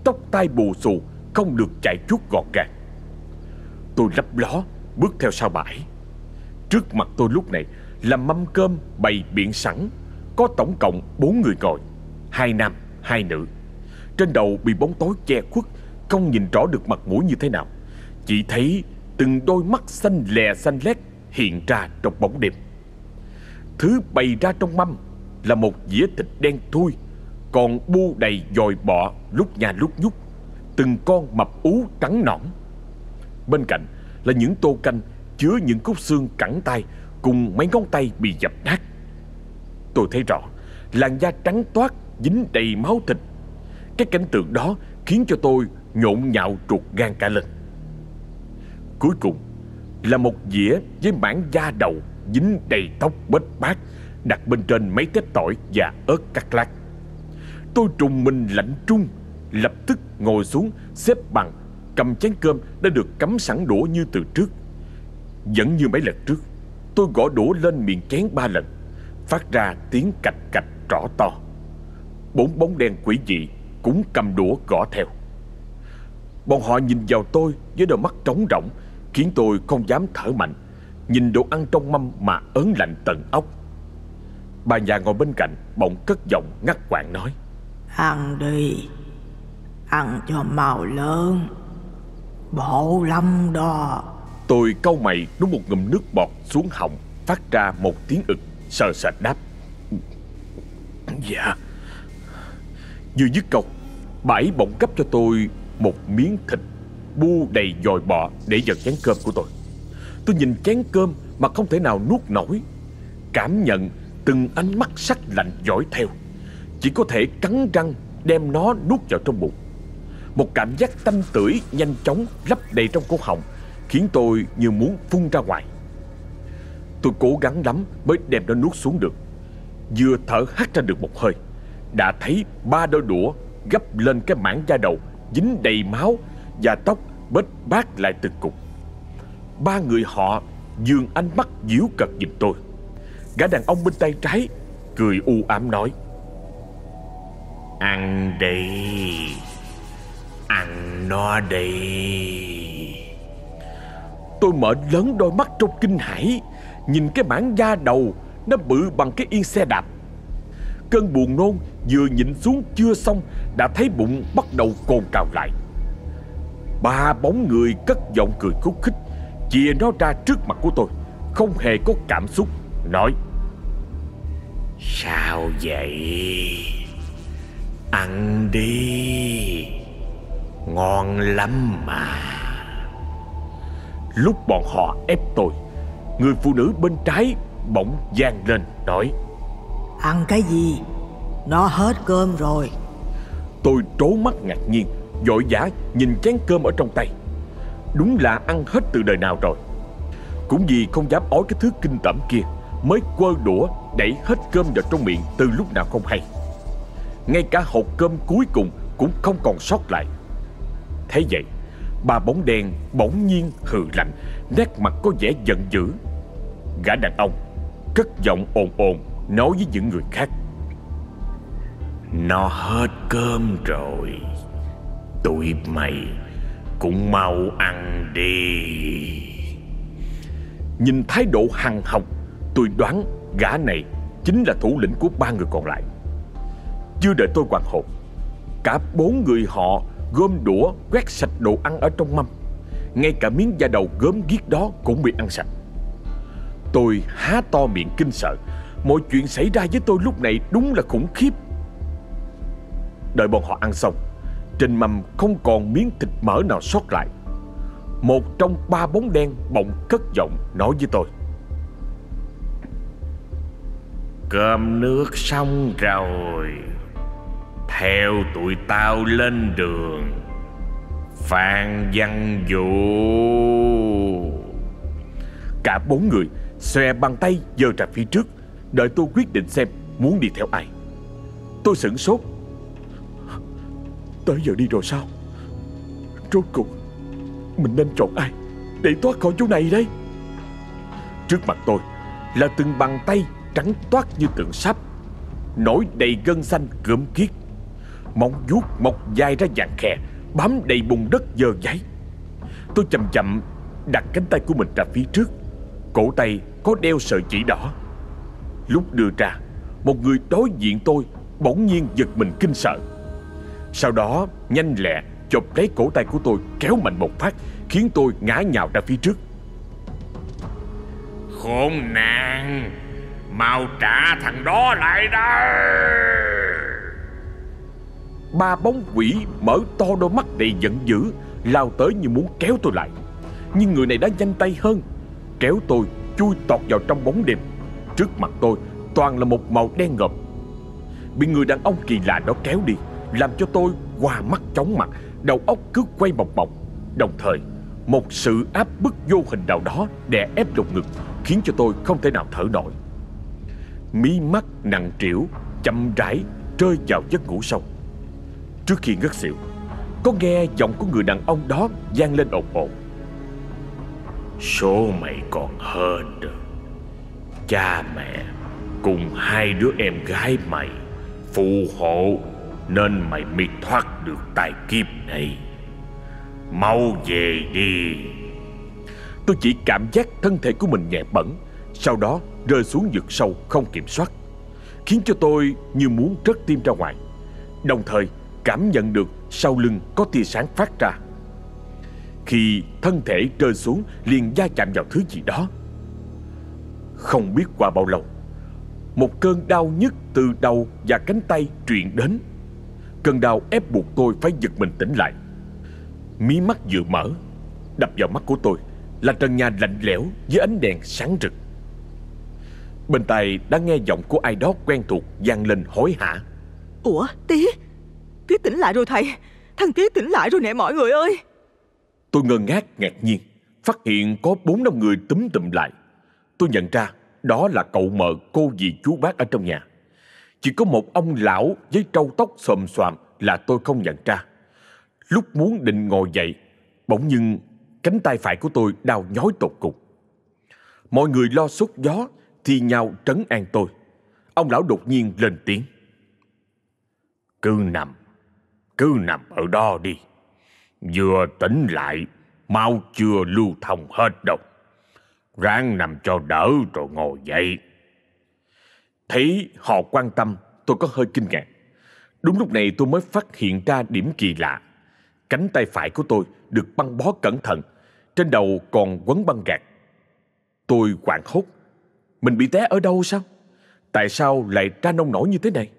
tóc tai bù xù, không được chạy chuốt gọn gàng. Tôi lấp ló bước theo sau bãi. Trước mặt tôi lúc này là mâm cơm bày biện sẵn, có tổng cộng bốn người ngồi, hai nam, hai nữ. Trên đầu bị bóng tối che khuất, không nhìn rõ được mặt mũi như thế nào. Chỉ thấy từng đôi mắt xanh lè xanh lét hiện ra trong bóng đêm. Thứ bày ra trong mâm là một dĩa thịt đen thui, còn bu đầy dòi bọ lúc nhà lúc nhúc, từng con mập ú trắng nõn. Bên cạnh là những tô canh chứa những cốt xương cẳng tay cùng mấy ngón tay bị dập nát. Tôi thấy rõ, làn da trắng toát dính đầy máu thịt. Cái cảnh tượng đó khiến cho tôi nhộn nhạo ruột gan cả lên. Cuối cùng là một dĩa với mảng da đầu dính đầy tóc bết bát đặt bên trên mấy tép tỏi và ớt cắt lát. Tôi trùng mình lạnh trung, lập tức ngồi xuống xếp bằng, cầm chén cơm đã được cắm sẵn đũa như từ trước. Vẫn như mấy lần trước, tôi gõ đũa lên miệng chén ba lần, phát ra tiếng cạch cạch rõ to. Bốn bóng đen quỷ dị cũng cầm đũa gõ theo. Bọn họ nhìn vào tôi với đôi mắt trống rỗng, khiến tôi không dám thở mạnh. Nhìn đồ ăn trong mâm mà ớn lạnh tận ốc. Bà già ngồi bên cạnh bỗng cất giọng ngắt quãng nói. Ăn đi, ăn cho màu lớn, bộ lắm đó. Tôi câu mày nuốt một ngụm nước bọt xuống họng, phát ra một tiếng ực, sờ sệt đáp. Dạ. Vừa dứt câu, bà ấy bỗng cấp cho tôi một miếng thịt bu đầy dòi bọ để vào chén cơm của tôi. Tôi nhìn chén cơm mà không thể nào nuốt nổi. Cảm nhận từng ánh mắt sắc lạnh dõi theo. Chỉ có thể cắn răng đem nó nuốt vào trong bụng. Một cảm giác tanh tưởi nhanh chóng lấp đầy trong cổ họng, Khiến tôi như muốn phun ra ngoài Tôi cố gắng lắm mới đem nó nuốt xuống được Vừa thở hắt ra được một hơi, Đã thấy ba đôi đũa gấp lên cái mảng da đầu Dính đầy máu Và tóc bết bát lại từng cục. Ba người họ dường ánh mắt díu cật nhìn tôi. Gã đàn ông bên tay trái Cười u ám nói, Ăn đi, Ăn no đi. Tôi mở lớn đôi mắt trong kinh hãi, Nhìn cái mảng da đầu Nó bự bằng cái yên xe đạp. Cơn buồn nôn vừa nhịn xuống chưa xong Đã thấy bụng bắt đầu cồn cào lại. Ba bóng người cất giọng cười khúc khích Chia nó ra trước mặt của tôi Không hề có cảm xúc Nói Sao vậy? Ăn đi. Ngon lắm mà. Lúc bọn họ ép tôi Người phụ nữ bên trái bỗng gian lên nói Ăn cái gì? Nó hết cơm rồi. Tôi trố mắt ngạc nhiên dội vã nhìn chén cơm ở trong tay. Đúng là ăn hết từ đời nào rồi. Cũng vì không dám ói cái thứ kinh tởm kia, Mới quơ đũa, đẩy hết cơm vào trong miệng từ lúc nào không hay. Ngay cả hộp cơm cuối cùng cũng không còn sót lại. Thế vậy, Bà bóng đen bỗng nhiên hừ lạnh, Nét mặt có vẻ giận dữ. Gã đàn ông Cất giọng ồn ồn. Nói với những người khác, Nó hết cơm rồi. Tụi mày Cũng mau ăn đi. Nhìn thái độ hằng học, Tôi đoán gã này Chính là thủ lĩnh của ba người còn lại. Chưa đợi tôi hoàn hồn, Cả bốn người họ gom đũa, quét sạch đồ ăn ở trong mâm. Ngay cả miếng da đầu gớm ghiếc đó cũng bị ăn sạch. Tôi há to miệng kinh sợ Mọi chuyện xảy ra với tôi lúc này đúng là khủng khiếp. Đợi bọn họ ăn xong Trên mâm không còn miếng thịt mỡ nào sót lại. Một trong ba bóng đen bỗng cất giọng nói với tôi. Cơm nước xong rồi. Theo tụi tao lên đường. Phan văn vũ. Cả bốn người xòe bàn tay giơ ra phía trước Đợi tôi quyết định xem muốn đi theo ai. Tôi sửng sốt. Tới giờ đi rồi sao? Rốt cuộc, Mình nên chọn ai Để thoát khỏi chỗ này đây? Trước mặt tôi Là từng bàn tay trắng toát như tượng sáp, Nổi đầy gân xanh gớm kiết. Móng vuốt mọc dài ra dạng khè Bám đầy bùn đất dơ giấy. Tôi chậm chậm đặt cánh tay của mình ra phía trước. Cổ tay có đeo sợi chỉ đỏ. Lúc đưa ra Một người đối diện tôi Bỗng nhiên giật mình kinh sợ. Sau đó nhanh lẹ chộp lấy cổ tay của tôi Kéo mạnh một phát Khiến tôi ngã nhào ra phía trước. Khốn nạn! Mau trả thằng đó lại đây Ba bóng quỷ mở to đôi mắt đầy giận dữ Lao tới như muốn kéo tôi lại. Nhưng người này đã nhanh tay hơn Kéo tôi chui tọt vào trong bóng đêm Trước mặt tôi toàn là một màu đen ngợm Bị người đàn ông kỳ lạ đó kéo đi, Làm cho tôi qua mắt chóng mặt, Đầu óc cứ quay bọc bọc Đồng thời, một sự áp bức vô hình nào đó đè ép lồng ngực, Khiến cho tôi không thể nào thở nổi. Mí mắt nặng trĩu, Chậm rãi rơi vào giấc ngủ sâu. Trước khi ngất xỉu, Có nghe giọng của người đàn ông đó vang lên ồn ồn. Số mày còn hơn được. Cha mẹ cùng hai đứa em gái mày phù hộ nên mày mới thoát được tài kiếp này. Mau về đi. Tôi chỉ cảm giác thân thể của mình nhẹ bẩn sau đó rơi xuống vực sâu không kiểm soát, khiến cho tôi như muốn rớt tim ra ngoài. Đồng thời cảm nhận được sau lưng có tia sáng phát ra. Khi thân thể rơi xuống liền va chạm vào thứ gì đó không biết qua bao lâu. Một cơn đau nhức từ đầu và cánh tay truyền đến. Cơn đau ép buộc tôi phải giật mình tỉnh lại. Mí mắt vừa mở Đập vào mắt của tôi Là trần nhà lạnh lẽo với ánh đèn sáng rực. Bên tai đã nghe giọng của ai đó quen thuộc vang lên hối hả. Ủa Tí Tí tỉnh lại rồi thầy. Thằng Kiết tỉnh lại rồi nè mọi người ơi. Tôi ngơ ngác ngạc nhiên Phát hiện có bốn năm người túm tụm lại Tôi nhận ra đó là cậu mợ cô dì chú bác ở trong nhà. Chỉ có một ông lão với trâu tóc xồm xoàm là tôi không nhận ra. Lúc muốn định ngồi dậy, Bỗng nhưng cánh tay phải của tôi đau nhói tột cùng. Mọi người lo sốt gió thì nhau trấn an tôi. Ông lão đột nhiên lên tiếng. Cứ nằm Cứ nằm ở đó đi. Vừa tỉnh lại, Mau chưa lưu thông hết đâu. Ráng nằm cho đỡ rồi ngồi dậy. Thấy họ quan tâm, Tôi có hơi kinh ngạc. Đúng lúc này tôi mới phát hiện ra điểm kỳ lạ. Cánh tay phải của tôi được băng bó cẩn thận, Trên đầu còn quấn băng gạc. Tôi hoảng hốt. Mình bị té ở đâu sao? Tại sao lại ra nông nổi như thế này?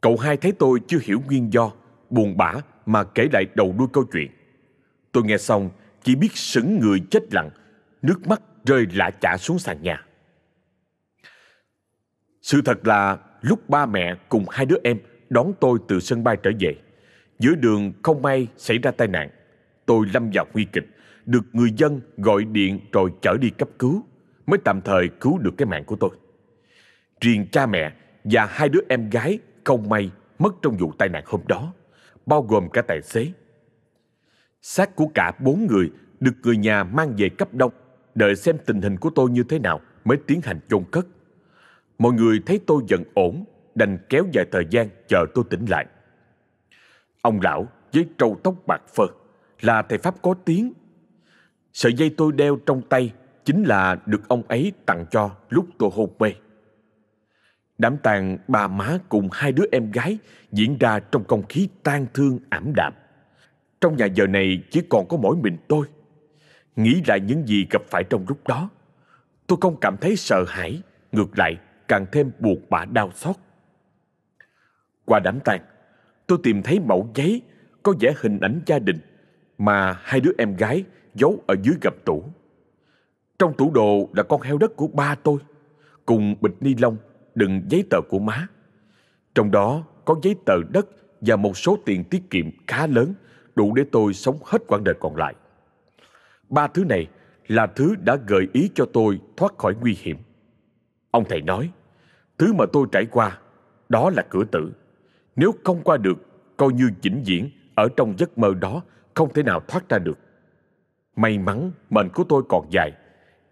Cậu hai thấy tôi chưa hiểu nguyên do, Buồn bã mà kể lại đầu đuôi câu chuyện. Tôi nghe xong, chỉ biết sững người chết lặng Nước mắt rơi lạ chả xuống sàn nhà. Sự thật là, lúc ba mẹ cùng hai đứa em đón tôi từ sân bay trở về, Giữa đường không may xảy ra tai nạn, Tôi lâm vào nguy kịch, Được người dân gọi điện rồi chở đi cấp cứu, Mới tạm thời cứu được cái mạng của tôi. Riêng cha mẹ và hai đứa em gái không may mất trong vụ tai nạn hôm đó, Bao gồm cả tài xế. Xác của cả bốn người được người nhà mang về cấp đông. Đợi xem tình hình của tôi như thế nào mới tiến hành chôn cất Mọi người thấy tôi dần ổn, Đành kéo dài thời gian chờ tôi tỉnh lại Ông lão với trâu tóc bạc phơ, là thầy Pháp có tiếng. Sợi dây tôi đeo trong tay chính là được ông ấy tặng cho lúc tôi hôn mê. Đám tang bà má cùng hai đứa em gái diễn ra trong không khí tang thương ảm đạm. Trong nhà giờ này chỉ còn có mỗi mình tôi. Nghĩ lại những gì gặp phải trong lúc đó, tôi không cảm thấy sợ hãi, ngược lại càng thêm buộc bã đau xót. Qua đám tang, tôi tìm thấy mẫu giấy có vẽ hình ảnh gia đình mà hai đứa em gái giấu ở dưới gầm tủ. Trong tủ đồ là con heo đất của ba tôi, cùng bịch ni lông đựng giấy tờ của má. Trong đó có giấy tờ đất và một số tiền tiết kiệm khá lớn đủ để tôi sống hết quãng đời còn lại. Ba thứ này là thứ đã gợi ý cho tôi thoát khỏi nguy hiểm. Ông thầy nói, thứ mà tôi trải qua, đó là cửa tử. Nếu không qua được, coi như vĩnh viễn ở trong giấc mơ đó không thể nào thoát ra được. May mắn mệnh của tôi còn dài.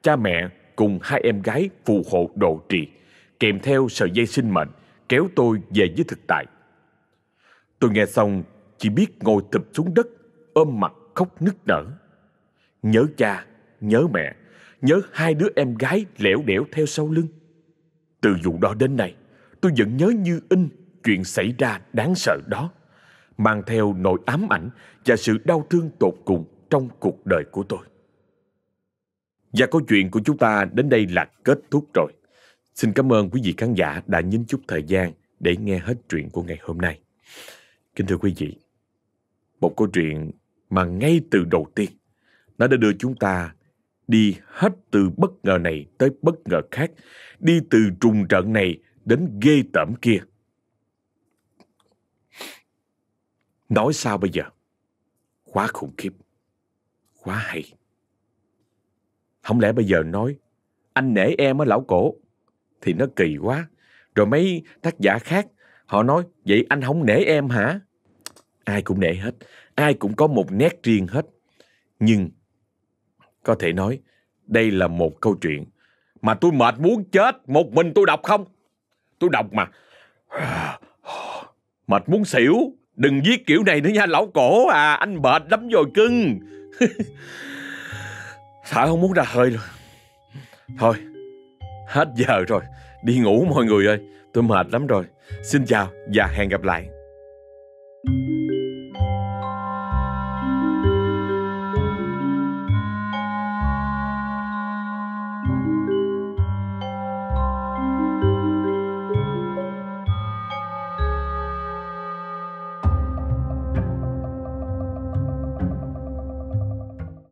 Cha mẹ cùng hai em gái phù hộ độ trì, kèm theo sợi dây sinh mệnh, kéo tôi về với thực tại. Tôi nghe xong chỉ biết ngồi thụp xuống đất, ôm mặt khóc nức nở. Nhớ cha, nhớ mẹ, nhớ hai đứa em gái lẻo đẻo theo sau lưng. Từ vụ đó đến nay, tôi vẫn nhớ như in chuyện xảy ra đáng sợ đó, mang theo nỗi ám ảnh và sự đau thương tột cùng trong cuộc đời của tôi. Và câu chuyện của chúng ta đến đây là kết thúc rồi. Xin cảm ơn quý vị khán giả đã nhín chút thời gian để nghe hết chuyện của ngày hôm nay. Kính thưa quý vị, một câu chuyện mà ngay từ đầu tiên nó đã đưa chúng ta đi hết từ bất ngờ này tới bất ngờ khác, đi từ trùng trận này đến ghê tởm kia. Nói sao bây giờ? Quá khủng khiếp. Quá hay. Không lẽ bây giờ nói anh nể em á lão cổ thì nó kỳ quá. Rồi mấy tác giả khác họ nói vậy anh không nể em hả? Ai cũng nể hết. Ai cũng có một nét riêng hết. Nhưng có thể nói, đây là một câu chuyện mà tôi mệt muốn chết. Một mình tôi đọc không? Tôi đọc mà. Mệt muốn xỉu. Đừng viết kiểu này nữa nha, lão cổ. À Anh mệt lắm rồi, cưng. Sợ không muốn ra hơi rồi. Thôi, Hết giờ rồi. Đi ngủ, mọi người ơi. Tôi mệt lắm rồi. Xin chào và hẹn gặp lại.